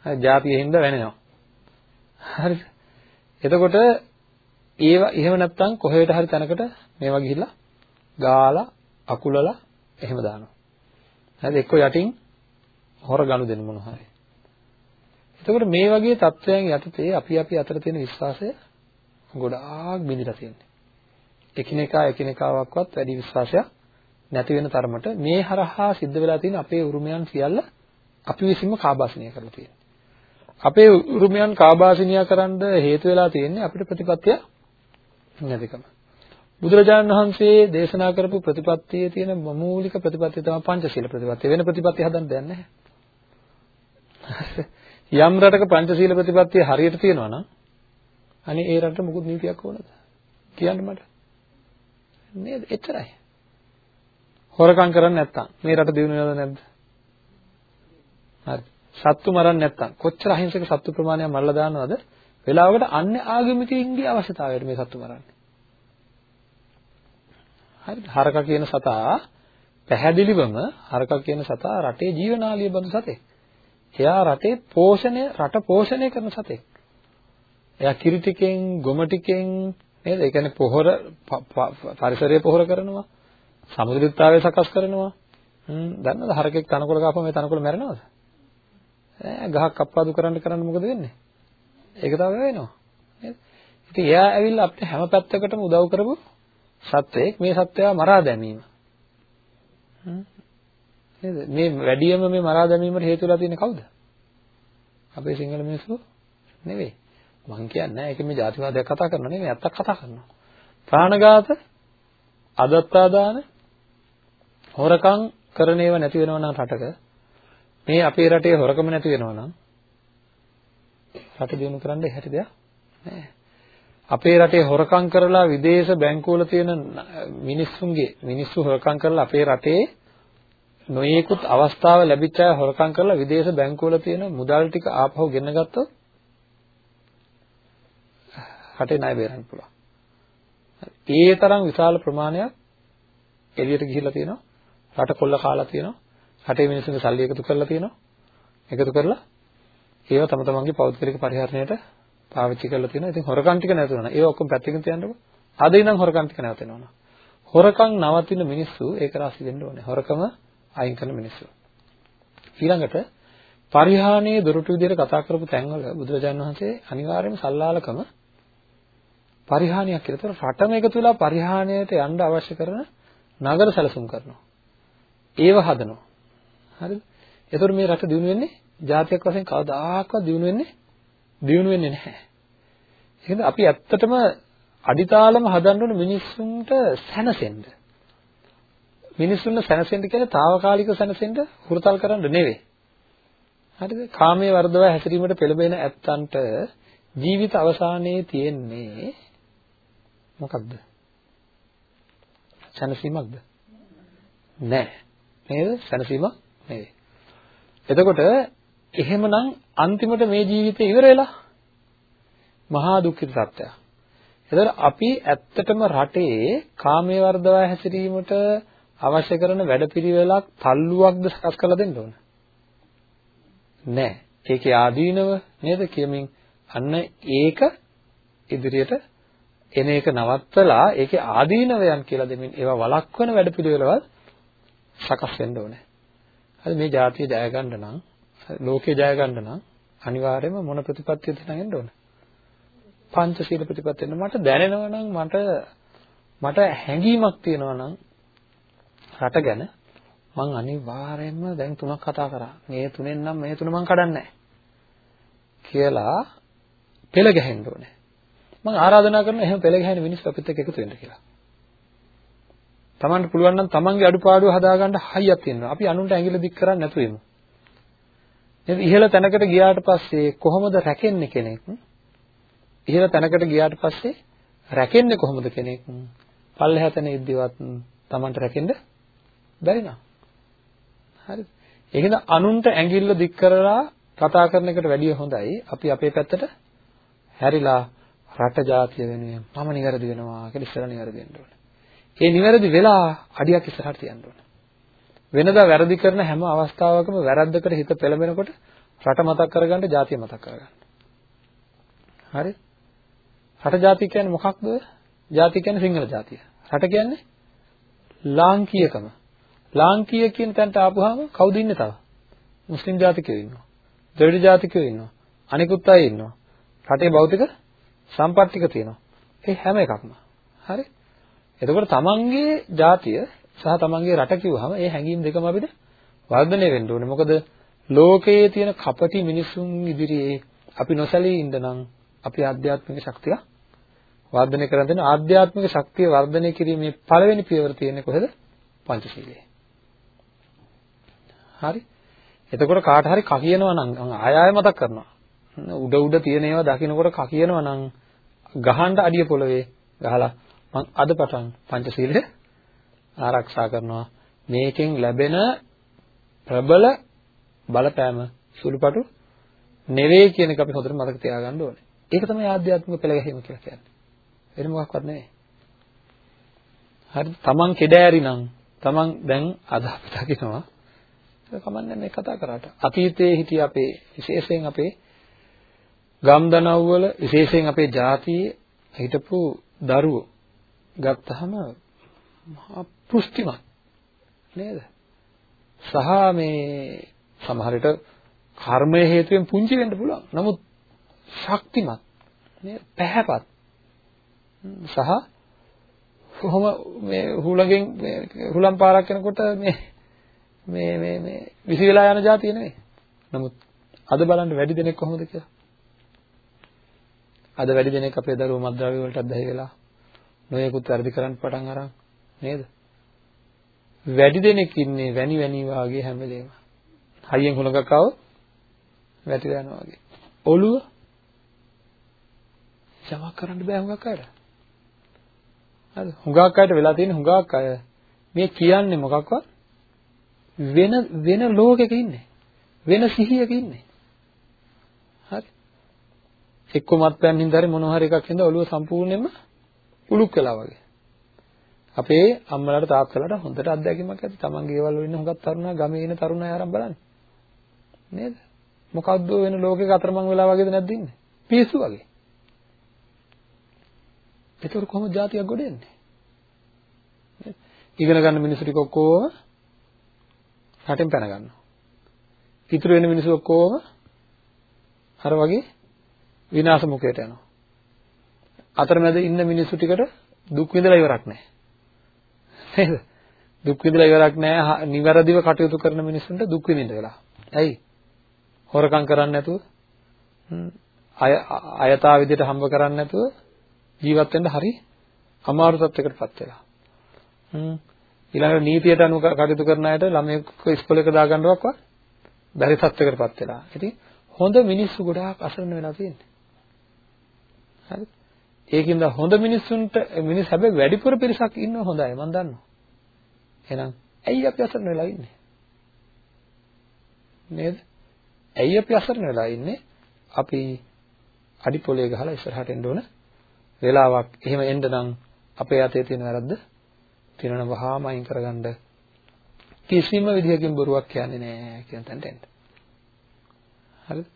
හරි ජාතියෙ හින්දා වැනෙනවා. හරිද? එතකොට ඒව එහෙම නැත්තම් කොහෙට හරි තැනකට මේවා ගිහිල්ලා ගාලා අකුලලා එහෙම දානවා. හරිද? එක්ක යටින් හොර ගනුදෙනු මොන හරි. එතකොට මේ වගේ තත්ත්වයන් යටතේ අපි අපි අතර තියෙන විශ්වාසය ගොඩාක් බිඳිලා තියෙනවා. එකිනෙකා එකිනෙකාවක්වත් වැඩි විශ්වාසයක් නැති වෙන තරමට මේ හරහා සිද්ධ වෙලා තියෙන අපේ උරුමයන් සියල්ල අපි විසින්ම කාබාසිනිය කරලා තියෙනවා. අපේ උරුමයන් කාබාසිනිය කරන්න හේතු වෙලා තියෙන්නේ අපිට ප්‍රතිපත්තිය නැතිකම. බුදුරජාණන් වහන්සේ දේශනා කරපු ප්‍රතිපත්තියේ තියෙන මූලික ප්‍රතිපත්තිය තමයි පංචශීල ප්‍රතිපත්තිය. වෙන ප්‍රතිපත්තිය හදන්න දෙයක් නැහැ. යම් රටක පංචශීල ප්‍රතිපත්තිය හරියට තියෙනවා නම් අනේ ඒ රටට මොකුත් නීතියක් ඕනද? කියන්න මට. නේද? එච්චරයි. හොරකම් කරන්නේ නැත්තම් මේ රට දිනු වෙනවද නැද්ද? හරි. සත්තු මරන්නේ නැත්තම් කොච්චර අහිංසක සත්තු ප්‍රමාණයක් මරලා දානවද? වෙලාවකට අන්නේ ආගමිකයින්ගේ අවශ්‍යතාවයට මේ සත්තු මරන්නේ. හරිද? හරක කියන සතා පැහැදිලිවම හරක කියන සතා රටේ ජීවනාලිය බඳු සතෙක්. එයා රටේ පෝෂණය රට පෝෂණය කරන සතෙක්. එයා කිරි ටිකෙන් ගොම ටිකෙන් නේද? ඒ කියන්නේ පොහොර පරිසරය පොහොර කරනවා. සමුද්‍රිතාවය සකස් කරනවා. හ්ම් දන්නවද හරකෙක් තනකොළ කාපුවම මේ තනකොළ මැරෙනවද? ඈ ගහක් කප්පාදු කරන්න කරන්න මොකද වෙන්නේ? ඒක තමයි වෙනවා. නේද? ඉතින් එයා ඇවිල්ලා අපිට හැම පැත්තකටම උදව් කරපු සත්වයක් මේ සත්වයා මරා දැමීම. නේද? මේ වැඩියම මේ මරා දැමීමට හේතු වෙලා තියෙන්නේ කවුද? අපේ සිංහල මිනිස්සු නෙවෙයි. මං කියන්නේ ඒක මේ ජාතිවාදයක් කතා කරනවා නෙවෙයි ඇත්තක් කතා කරනවා. ප්‍රාණඝාත, අදත්තාදාන, හොරකම් කරන ඒවා නැති වෙනවා නම් රටක මේ අපේ රටේ හොරකම නැති වෙනවා නම් රට දිනු කරන්න හැටි දෙයක් නෑ. අපේ රටේ හොරකම් කරලා විදේශ බැංකුවල තියෙන මිනිස්සුන්ගේ මිනිස්සු හොරකම් කරලා අපේ රටේ නොයේකුත් අවස්ථාව ලැබිච්ච අය හොරකම් කරලා විදේශ බැංකුවල තියෙන මුදල් ටික ආපහු ගෙන්න ගත්තොත් රටේ ණය බේරන්න පුළුවන්. ඒ තරම් විශාල ප්‍රමාණයක් එළියට ගිහිල්ලා තියෙනවා. රට කොල්ල කාලා තියෙනවා. රටේ මිනිස්සුන්ගේ සල්ලි එකතු කරලා තියෙනවා. එකතු කරලා ඒව තම තමන්ගේ පෞද්ගලික පරිහරණයට පාවිච්චි කරලා තියෙනවා. ඉතින් හොරකම් ටික නැතුණා. ඒව ඔක්කොම පැත්තකින් තියන්නකො. අද ඉඳන් හොරකම් ටික නැවතෙනවා. හොරකම් නවතින මිනිස්සු ඒක රාසි වෙන්න ඕනේ. හොරකම අයින් කරන මිනිස්සු. ඊළඟට පරිහානියේ දොරටු විදිහට කතා කරපු තැන්වල බුදුරජාණන් වහන්සේ අනිවාර්යයෙන්ම සල්ලාලකම පරිහානියක් කියලා. ඒතර රටම එකතු වෙලා පරිහානියට යන්න අවශ්‍ය කරන නගර සැලසුම් කරනවා. ඒව හදනවා. හරිද? ඒතර මේ රට දිනු වෙන්නේ ජාතියක් වශයෙන් කවදාකවත් දිනු වෙන්නේ දිනු වෙන්නේ නැහැ. එහෙනම් අපි ඇත්තටම අඩිතාලම හදන්න ඕන මිනිස්සුන්ට සැනසෙන්න. මිනිස්සුන්ට සැනසෙන්න කියන්නේ తాවකාලික සැනසෙන්න හුරතල් කරන්න නෙවෙයි. හරිද? කාමයේ වර්ධව හැසිරීමට පෙළඹෙන ඇත්තන්ට ජීවිත අවසානයේ තියෙන්නේ මොකක්ද? සැනසීමක්ද? නෑ. නේද? සැනසීමක් නෙවෙයි. එතකොට එහෙමනම් අන්තිමට මේ ජීවිතේ ඉවර වෙලා මහා දුක්ඛිත සත්‍යය. එතකොට අපි ඇත්තටම රටේ කාමයේ වර්ධව හැසිරීමට අවශ්‍ය කරන වැඩපිළිවෙලක් තල්ලුවක්ද සකස් කරලා දෙන්න ඕන. නෑ. ඒකේ ආදීනව නේද කියමින් අන්න ඒක ඉදිරියට එන එක නවත්තලා ඒකේ ආදීනවයන් කියලා දෙමින් ඒවා වළක්වන වැඩපිළිවෙලවල් සකස් වෙන්න ඕනේ. හරි මේ જાතිය ජය ගන්න නම් ලෝකේ ජය ගන්න නම් අනිවාර්යයෙන්ම මොන ප්‍රතිපත්තියද නැගෙන්න ඕන? පංචශීල ප්‍රතිපත්තියෙන් මට දැනෙනවා නම් මට මට හැඟීමක් තියෙනවා නම් රට ගැන මං අනිවාර්යයෙන්ම දැන් තුනක් කතා කරා. මේ තුනෙන් නම් මේ තුන මං කඩන්නේ කියලා පෙළ ගැහෙන්න ඕනේ. මං ආරාධනා කරන එහෙම පෙළ ගැහෙන මිනිස්සු අපිත් එක්ක එකතු වෙන්න කියලා. Tamanට පුළුවන් නම් Tamanගේ අඩුපාඩු හදාගන්න හයියක් තියෙනවා. අපි අනුන්ට ඇඟිල්ල දික් කරන්නේ නැතුව ඉමු. නේද? ඉහළ තැනකට ගියාට පස්සේ කොහොමද රැකෙන්නේ කෙනෙක්? ඉහළ තැනකට ගියාට පස්සේ රැකෙන්නේ කොහොමද කෙනෙක්? පල්ලෙහා තැන ඉද්දිවත් Tamanට රැකෙන්න බැරි නා. හරිද? ඒකද අනුන්ට ඇඟිල්ල දික් කරලා කතා කරන එකට වැඩිය හොඳයි අපි අපේ පැත්තට හැරිලා රට ජාතිය වෙනුවෙන් මම නිවැරදි වෙනවා කියලා ඉස්සරහ නිවැරදි වෙන්න ඕනේ. ඒ නිවැරදි වෙලා අඩියක් ඉස්සරහට තියන්න ඕනේ. වෙනදා වැරදි කරන හැම අවස්ථාවකම වැරද්දකට හිත පෙළඹෙනකොට රට මතක් කරගන්න ජාතිය මතක් කරගන්න. හරි? රට ජාතිය කියන්නේ මොකක්ද? ජාතිය කියන්නේ සිංහල ජාතිය. රට කියන්නේ ලාංකීයකම. ලාංකීය කියන තැනට ආපුවාම කවුද ඉන්නේ තව? මුස්ලිම් ජාතිකයෝ ඉන්නවා. ද්‍රවිඩ ජාතිකයෝ ඉන්නවා. අනිකුත් අය ඉන්නවා. රටේ භෞතික සම්පත් ටික තියෙනවා. ඒ හැම එකක්ම. හරි? එතකොට තමන්ගේ ජාතිය සහ තමන්ගේ රට කිව්වහම ඒ හැඟීම් දෙකම අපිට වර්ධනය වෙන්න ඕනේ. මොකද ලෝකයේ තියෙන කපටි මිනිසුන් ඉදිරියේ අපි නොසැලී ඉන්න නම් අපි ආධ්‍යාත්මික ශක්තිය වර්ධනය කරන් දෙන ආධ්‍යාත්මික ශක්තිය වර්ධනය කිරීමේ පළවෙනි පියවර තියෙන්නේ කොහෙද? පංචශීලයේ. හරි? එතකොට කාට හරි කා කියනවා නම් ආය ආය මතක් කරනවා. උඩ උඩ තියෙන ඒවා දකින්නකොට කා කියනවා නම් ගහන්න අඩිය පොළවේ ගහලා මං අද පටන් පංචශීලය ආරක්ෂා කරනවා. මේකෙන් ලැබෙන ප්‍රබල බලපෑම සුළුපටු නෙවෙයි කියන එක අපි හොඳට මතක තියාගන්න ඕනේ. ඒක තමයි ආධ්‍යාත්මික පෙළ ගැහිම කියලා කියන්නේ. වෙන මොකක්වත් නෙවෙයි. හරි තමන් කෙඩෑරි නම් තමන් දැන් අද අපි දකිනවා ඒක කමන්නේ මේ කතා කරාට. අතීතයේ හිටිය අපේ විශේෂයෙන් අපේ ගම්දනව්වල විශේෂයෙන් අපේ ජාතියේ හිටපු දරුවෝ ගත්තහම මහා පුෂ්ටිමත් නේද? සහ මේ සමහර විට කර්මය හේතුවෙන් පුංචි වෙන්න පුළුවන්. නමුත් ශක්තිමත් නේද? පැහැපත් සහ කොහොම මේ හුලගෙන් හුලම් පාරක් යනකොට මේ මේ මේ මේ විසි වෙලා යන જાතිය නෙවෙයි. නමුත් අද බලන්න වැඩි දෙනෙක් කොහොමද කියලා. අද වැඩි දෙනෙක් අපේ දරුවෝ මද්ද්‍රව්‍ය වලට බැහැ වෙලා නොයෙකුත් වැඩි කරන්න පටන් අරන් නේද? වැඩි දෙනෙක් ඉන්නේ වැනි වැනි වාගේ හැම වෙලේම. හයියෙන් හුලඟක් ආව වැටිලා යනවා වගේ. ඔළුව ජමා කරන්න බෑ හුඟක් අයට. හරි හුඟක් අයට වෙලා තියෙන හුඟක් අය මේ කියන්නේ මොකක්වත් වෙන වෙන ලෝකෙක ඉන්නේ. වෙන සිහියක ඉන්නේ. හරි. එක්ක මත්පැන් හින්දා හරි මොනවා හරි එකක් හින්දා ඔළුව සම්පූර්ණයෙන්ම උලුක් වෙලා වගේ. අපේ අම්මලාට තාත්තලාට හොඳට අත්දැකීමක් ඇති. තමන්ගේ ගෙවල් වල ඉන්න හුඟක් තරුණා ගමේ ඉන්න තරුණ අය අරන් බලන්න. නේද? මොකද්ද වෙන ලෝකෙක අතරමං වෙලා වගේද නැද්ද ඉන්නේ? පිස්සු වගේ. ඒතර කොහොමද જાතියක් ගොඩ එන්නේ? ඉගෙන ගන්න මිනිස්සු ටික ඔක්කොම රටෙන් පැන ගන්නවා. ඉතුරු වෙන මිනිස්සු ඔක්කොම අර වගේ විනාශ මුඛයට යනවා. අතරමැද ඉන්න මිනිස්සු ටිකට දුක් විඳලා ඉවරක් නැහැ. නේද? දුක් විඳලා ඉවරක් නැහැ. නිවැරදිව කටයුතු කරන මිනිස්සුන්ට දුක් විඳින්න වෙලා. ඇයි? හොරකම් කරන්නේ නැතුව අය අයථා විදිහට හම්බ කරන්නේ නැතුව ජීවත් වෙන්න හරි අමාරු තත්යකටපත් වෙලා. හ්ම් ඊළඟට නීතියට අනුව කටයුතු කරන අයට ළමයෙක් ඉස්කෝලේක දාගන්නවක්වත් බැරි තත්යකටපත් වෙලා. ඉතින් හොඳ මිනිස්සු ගොඩාක් අසරණ වෙලා තියෙන්නේ. හරිද? ඒකින්ද හොඳ මිනිස්සුන්ට මිනිස් හැබැයි වැඩිපුර පිරිසක් ඉන්නව හොඳයි මම දන්නවා. එහෙනම් ඇයි අපි අසරණ වෙලා ඉන්නේ? නේද? ඇයි අපි අසරණ වෙලා ඉන්නේ? අපි අඩි පොලේ ගහලා ඉස්සරහට එන්න ඕන වෙලාවක්. එහෙම එන්න නම් අපේ අතේ තියෙන වැරද්ද තියෙනව වහාම අයින් කරගන්න කිසිම විදිහකින් බොරුවක් කියන්නේ නැහැ කියන තැනට එන්න. හරිද?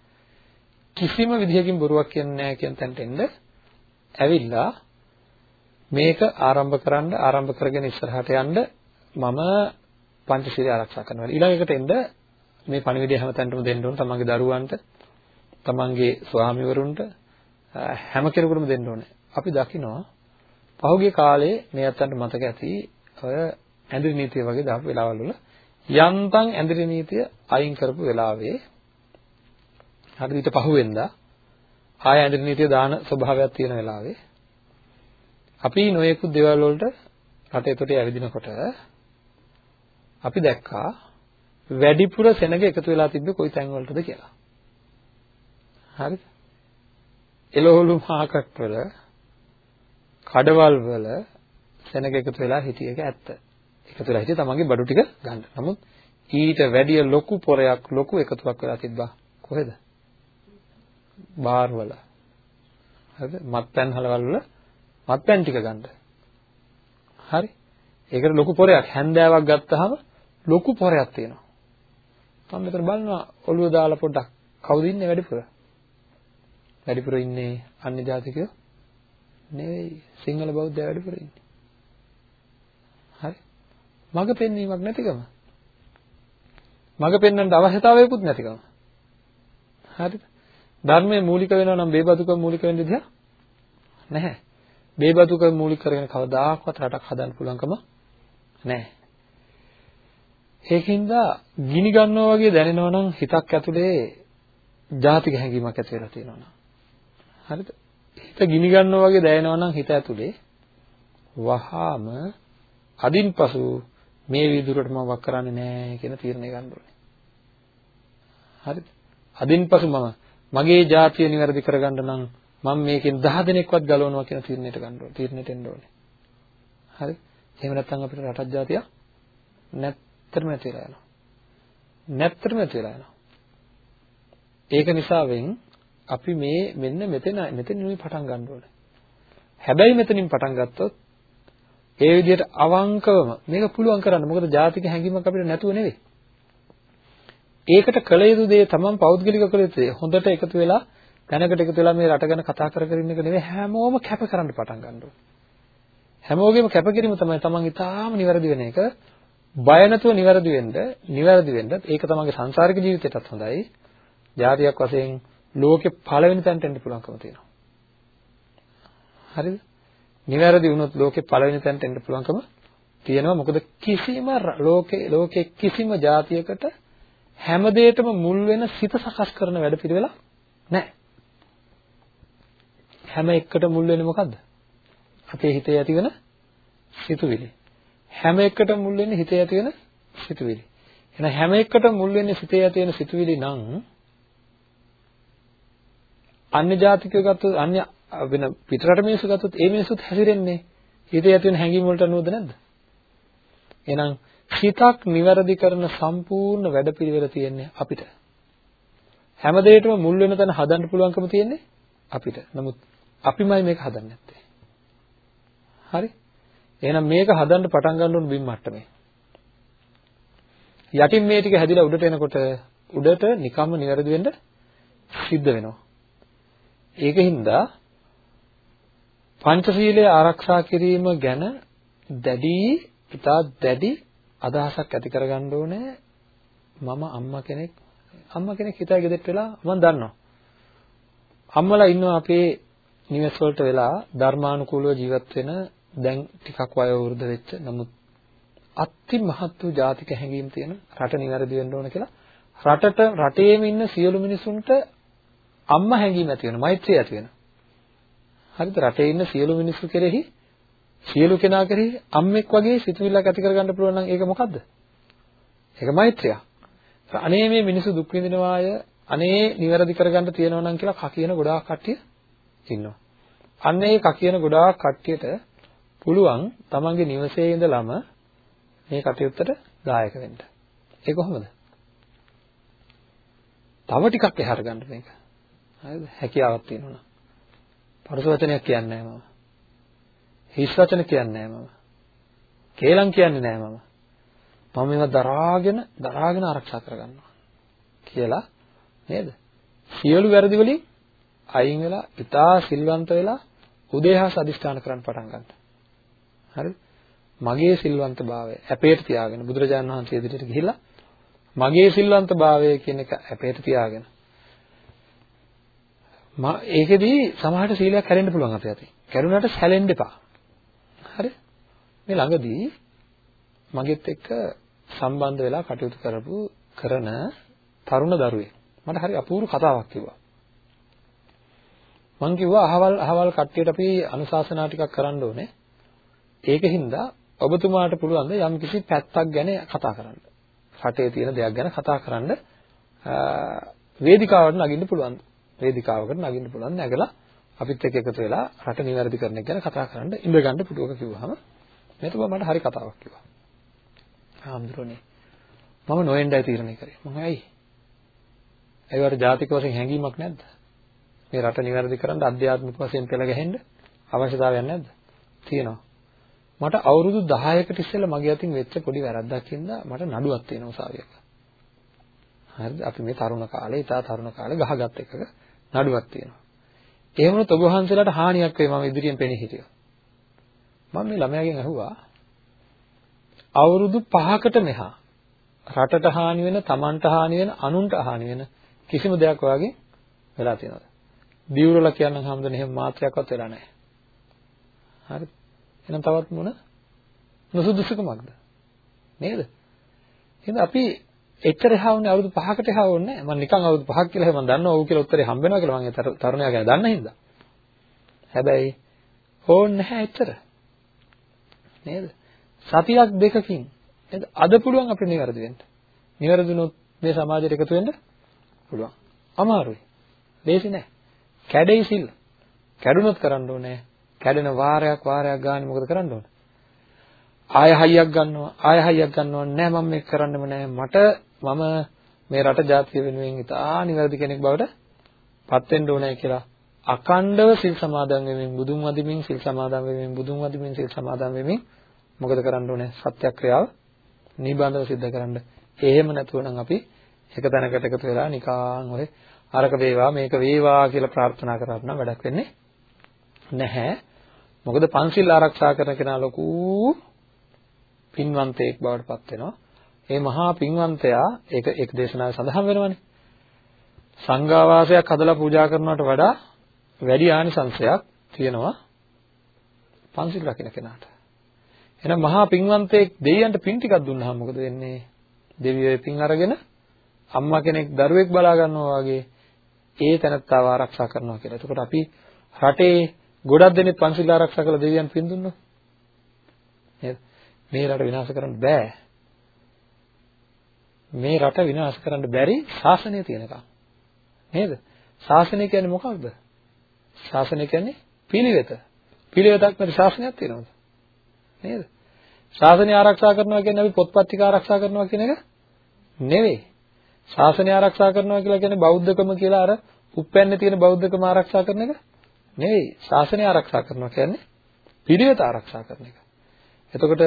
කිසිම විදිහකින් බොරුවක් කියන්නේ නැහැ කියන තැනට එන්න ඇවිල්ලා මේක ආරම්භ කරන්න ආරම්භ කරගෙන ඉස්සරහට යන්න මම පංචශීලය ආරක්ෂා කරනවා. ඊළඟට එන්න මේ පණිවිඩය හැමතැනටම දෙන්න ඕන තමන්ගේ දරුවන්ට, තමන්ගේ ස්වාමිවරුන්ට හැම කෙනෙකුටම දෙන්න ඕනේ. අපි දකිනවා පහුගිය කාලේ මේ අතන්ට මතක ඇති ඔය ඇඳිරි නීතිය වගේ දාපු වෙලාවල් වල යන්තම් ඇඳිරි නීතිය අයින් කරපු වෙලාවේ හරි ඊට පහුවෙන්දා ආය ඇඳිරි නීතිය දාන ස්වභාවයක් තියෙන වෙලාවේ අපි නොයෙකුත් දේවල් වලට රටේ තොටේ ඇවිදිනකොට අපි දැක්කා වැඩිපුර සෙනග එකතු වෙලා තිබ්බේ කොයි තැන් වලටද කියලා. හරිද? එළවලු මාකට් වල කඩවල් වල සෙනග එකතු වෙලා හිටිය එක ඇත්ත. එකතු වෙලා හිටිය තමන්ගේ බඩු ටික ගන්න. නමුත් ඊට වැඩිය ලොකු පොරයක් ලොකු එකතුවක් වෙලා තිබ්බා. කොහෙද? බාර් වල. හරිද? මත්පැන් හලවල් වල මත්පැන් ටික ගන්න. හරි? ඒකට ලොකු පොරයක් හැන්දෑවක් ගත්තාම ලොකු පොරයක් තියෙනවා. මම මෙතන බලනවා ඔළුව දාලා පොඩ්ඩක් කවුද ඉන්නේ වැඩිපුර? වැඩිපුර ඉන්නේ අන්‍ය ජාතිකයෝ නෙවෙයි සිංහල බෞද්ධය වැඩිපුර ඉන්නේ. හරි. මග පෙන්වීමක් නැතිකම. මග පෙන්වන්න අවශ්‍යතාවයකුත් නැතිකම. හරිද? ධර්මයේ මූලික වෙනවා නම් බේබදුකම මූලික වෙන්න විදිහ නැහැ. බේබදුකම මූලික කරගෙන කවදාකවත් රටක් හදන්න පුළුවන්කම නැහැ. ඒකින්ද ගිනි ගන්නවා වගේ දැනෙනවා නම් හිතක් ඇතුලේ ජාතික හැඟීමක් ඇති වෙලා තියෙනවා නම්. හරිද? හිත ගිනි ගන්නවා වගේ දැනෙනවා නම් හිත ඇතුලේ වහාම අදින් පසු මේ විදුරට මම වක් කරන්නේ නැහැ කියන තීරණය ගන්න ඕනේ. හරිද? අදින් පසු මම මගේ ජාතිය નિවැරදි කරගන්න නම් මම මේකෙන් 10 දෙනෙක්වත් ගලවනවා කියන තීරණයට ගන්න ඕනේ. තීරණයට එන්න ඕනේ. හරි? එහෙම නැත්නම් අපිට රටක් ජාතියක් නැත්තරම නැති වෙලා යනවා. නැත්තරම නැති වෙලා යනවා. ඒක නිසාවෙන් අපි මේ මෙන්න මෙතන මෙතනින් පටන් ගන්න ඕනේ. හැබැයි මෙතනින් පටන් ගත්තොත් ඒ විදිහට අවංකවම මේක පුළුවන් කරන්න. මොකද ජාතික හැඟීමක් අපිට නැතුව නෙවෙයි. ඒකට කළ යුතු දේ තමන් පෞද්ගලික කළ යුතු දේ හොඳට එකතු වෙලා දැනකට එකතු වෙලා මේ රට ගැන කතා කර කර ඉන්න එක නෙවෙයි හැමෝම කැප කරන්න පටන් ගන්න ඕනේ. හැමෝගෙම කැපකිරීම තමයි තමන් ඊටාම නිවැරදි වෙන එක. බය නැතුව නිවැරදි වෙන්න, නිවැරදි වෙන්න ඒක තමන්ගේ සංසාරික ජීවිතයටත් හොඳයි. ජාතියක් වශයෙන් ලෝකේ පළවෙනි තැනට එන්න පුළුවන්කම තියෙනවා. හරිද? නිවැරදි වුණොත් ලෝකේ පළවෙනි තැනට එන්න පුළුවන්කම තියෙනවා. මොකද කිසිම ලෝකේ ලෝකේ කිසිම જાතියකට හැම දෙයකම මුල් වෙන සිත සකස් කරන වැඩපිළිවෙලක් නැහැ. හැම එකකට මුල් වෙන්නේ මොකද්ද? අපේ හිතේ ඇතිවෙන සිතුවිලි. හැම එකකට මුල් වෙන්නේ හිතේ ඇතිවෙන සිතුවිලි. එහෙනම් හැම එකකට මුල් වෙන්නේ සිතේ ඇතිවෙන සිතුවිලි නම් අන්‍ය ජාතිකයෝ ගත්තොත් අන්‍ය වෙන පිටරට මිනිස්සු ගත්තොත් ඒ මිනිස්සුත් හැසිරෙන්නේ හිතේ ඇති වෙන හැඟීම් වලට අනුවද නැද්ද? එහෙනම් හිතක් નિවැරදි කරන සම්පූර්ණ වැඩපිළිවෙල තියෙන්නේ අපිට. හැම දෙයකම මුල් වෙන තැන හදන්න පුළුවන්කම තියෙන්නේ අපිට. නමුත් අපිමයි මේක හදන්නේ නැත්තේ. හරි? එහෙනම් මේක හදන්න පටන් ගන්න ඕන බිම් මට්ටමේ. යටින් මේ ටික හැදිලා උඩට එනකොට උඩට නිකම්ම નિවැරදි වෙන්න සිද්ධ වෙනවා. ඒකින්ද පංචශීලයේ ආරක්ෂා කිරීම ගැන දැඩි ඉතා දැඩි අදහසක් ඇති කරගන්න ඕනේ මම අම්මා කෙනෙක්. අම්මා කෙනෙක් හිතයි ගෙදරට වෙලා මම දන්නවා. අම්මලා ඉන්නවා අපේ නිවෙස් වලට වෙලා ධර්මානුකූලව ජීවත් වෙන දැන් ටිකක් වයෝ වෘද්ධ වෙච්ච නමුත් අති මහත් වූ ජාතික හැඟීම් තියෙන රට නිවැරදි වෙන්න ඕන කියලා. රටට රටේම ඉන්න සියලු මිනිසුන්ට අම්මා හැඟීම් ඇති වෙන මෛත්‍රිය ඇති වෙන හරිද රටේ ඉන්න සියලු මිනිස්සු කෙරෙහි සියලු කෙනා කෙරෙහි අම්මෙක් වගේ සිතුවිල්ලක් ඇති කරගන්න පුළුවන් නම් ඒක මොකද්ද ඒක මෛත්‍රිය අනේ මේ මිනිස්සු දුක් විඳිනවාය අනේ නිවැරදි කරගන්න තියෙනවා නම් කියලා කකියන ගොඩාක් කට්ටිය ඉන්නවා අන්න ඒ කකියන ගොඩාක් කට්ටියට පුළුවන් තමන්ගේ නිවසේ ඉඳලම මේ කටයුත්තට දායක වෙන්න. ඒ කොහොමද? තව ටිකක් එහාට ගන්න මේක. හරිද? හැකියාවක් තියෙනවා. පරස වචනයක් කියන්නේ නැහැ මම. හිස් වචන කියන්නේ නැහැ මම. කේලම් කියන්නේ නැහැ මම. මම මේවා දරාගෙන දරාගෙන ආරක්ෂා කරගන්නවා. කියලා නේද? සියලු වැරදි වලින් අයින් වෙලා, ඊටා සිල්වන්ත වෙලා උදේහාස අදිෂ්ඨාන කරන්න පටන් ගන්නවා. හරිද? මගේ සිල්වන්තභාවය ඇපේට තියාගෙන බුදුරජාණන් වහන්සේ ඉදිරියට ගිහිල්ලා මගේ සිල්වන්තභාවය කියන එක ඇපේට තියාගෙන මා ඒකෙදී සමහරට සීලයක් කැරෙන්න පුළුවන් අපේ අතේ. කැරුණාට සැලෙන්න එපා. හරි? මේ ළඟදී මගෙත් එක්ක සම්බන්ධ වෙලා කටයුතු කරපු කරන තරුණ දරුවෙක් මට හරි අපූර්ව කතාවක් කිව්වා. මං කිව්වා අහවල් අහවල් කට්ටියට අපි අනුශාසනා ටිකක් කරන්න ඕනේ. ඒකින්ද ඔබතුමාට පුළුවන් ද යම් කිසි පැත්තක් ගැන කතා කරන්න. රටේ තියෙන දෙයක් ගැන කතා කරන්න වේදිකාවට නගින්න පුළුවන්. වේදිකාවකට නගින්න පුළුවන්. නැගලා අපිත් එක්ක එකතු වෙලා රට නිවැරදි කරන එක ගැන කතා කරන්න ඉඳ ගන්න පුටුවක කිව්වහම මේක මට හරි කතාවක් කිව්වා. ආම්දුරනේ මම නොඑන්ඩයි තීරණය කරේ. මම ඇයි? ඒවට ජාතික වශයෙන් හැඟීමක් නැද්ද? මේ රට නිවැරදි කරන්න අධ්‍යාත්මික වශයෙන් පෙළ ගැහෙන්න අවශ්‍යතාවයක් නැද්ද? තියෙනවා. මට අවුරුදු 10කට ඉස්සෙල්ලා මගේ අතින් වෙච්ච පොඩි වැරද්දක් හින්දා මට නඩුවක් තියෙනවා උසාවියක. හරිද? අපි මේ තරුණ කාලේ, ඉතා තරුණ කාලේ ගහගත් එකක නඩුවක් තියෙනවා. ඒ වුණොත් ඔබ වහන්සේලාට හානියක් වෙයි මම ඉදිරියෙන් පෙනී හිටියොත්. මම මේ ළමයාගෙන් අහුවා අවුරුදු 5කට මෙහා රටට හානි වෙන, Tamanට හානි වෙන, අනුන්ට හානි වෙන කිසිම දෙයක් ඔයාගේ වෙලා තියෙනවද? දියුරලා කියන්න හැමදෙන එහෙම මාත්‍රයක්වත් වෙලා නැහැ. හරිද? එහෙනම් තවත් මොන නොසුදුසුකමක්ද? නේද? එහෙනම් අපි එච්චර එහා වුණේ අවුරුදු 5කට එහා වුණේ නැහැ. මම නිකන් අවුරුදු 5ක් කියලා මම දන්නවා ඔව් කියලා උත්තරේ හම්බ වෙනවා කියලා මම ඒ තරුණයා ගැන දන්න හින්දා. හැබැයි ඕන් නැහැ එච්චර. නේද? සතියක් දෙකකින් නේද? අද පුළුවන් අපිට නිවැරදි වෙන්න. නිවැරදිනොත් මේ සමාජයට එකතු වෙන්න පුළුවන්. අමාරුයි. ලේසි නෑ. කැඩෙයි සිල්. කැඩුනොත් කරන්න ඕනේ කැඩෙන වාරයක් වාරයක් ගන්න මොකද කරන්න ඕන? ආය හයියක් ගන්නවා ආය හයියක් ගන්නවා නෑ මම මේක කරන්නෙම නෑ මට මම මේ රට ජාතිය වෙනුවෙන් ඉතා නිවැරදි කෙනෙක් බවට පත් වෙන්න ඕනේ කියලා අකණ්ඩව සිල් සමාදන් වෙමින් බුදුන් වදිමින් සිල් සමාදන් වෙමින් බුදුන් වදිමින් සිල් සමාදන් වෙමින් මොකද කරන්න ඕනේ සත්‍යක්‍රියාව නිබඳව සිද්ධ කරන්න. එහෙම නැතුව නම් අපි එක තැනකට එකතු වෙලා නිකාන් ඔය අරක වේවා මේක වේවා කියලා ප්‍රාර්ථනා කරාට නම් වැඩක් වෙන්නේ නැහැ. මොකද පන්සිල් ආරක්ෂා කරන කෙනා ලොකු පින්වන්තයෙක් බවට පත් වෙනවා. ඒ මහා පින්වන්තයා ඒක එක් දේශනාවේ සඳහන් වෙනවනේ. සංඝාවාසයක් හදලා පූජා කරනවට වඩා වැඩි ආනිසංශයක් තියෙනවා පන්සිල් රකින්න කෙනාට. එහෙනම් මහා පින්වන්තයෙක් දෙවියන්ට පින් ටිකක් දුන්නාම මොකද වෙන්නේ? දෙවියෝ පින් අරගෙන අම්මා කෙනෙක් දරුවෙක් බලා ගන්නවා වගේ ඒ තැනත්තාව ආරක්ෂා කරනවා කියලා. එතකොට අපි රටේ ගොඩක් දෙනෙක් පන්සිල් ආරක්ෂා කළ දෙවියන් පින් දුන්නොත් නේද? මේ රට විනාශ කරන්න බෑ. මේ රට විනාශ කරන්න බැරි ශාසනය තියෙනකම්. නේද? ශාසනය කියන්නේ මොකක්ද? ශාසනය කියන්නේ පිළිවෙත. පිළිවෙතක් නැති ශාසනයක් තියෙනවද? නේද? ශාසනය ආරක්ෂා කරනවා කියන්නේ අපි පොත්පත් ටික ආරක්ෂා කරනවා කියන එක නෙවෙයි. ශාසනය ආරක්ෂා කරනවා කියලා කියන්නේ බෞද්ධකම කියලා අර උප්පැන්නේ තියෙන බෞද්ධකම ආරක්ෂා කරන එක නෙවෙයි ශාසනය ආරක්ෂා කරනවා කියන්නේ පිළිවෙත ආරක්ෂා කරන එක. එතකොට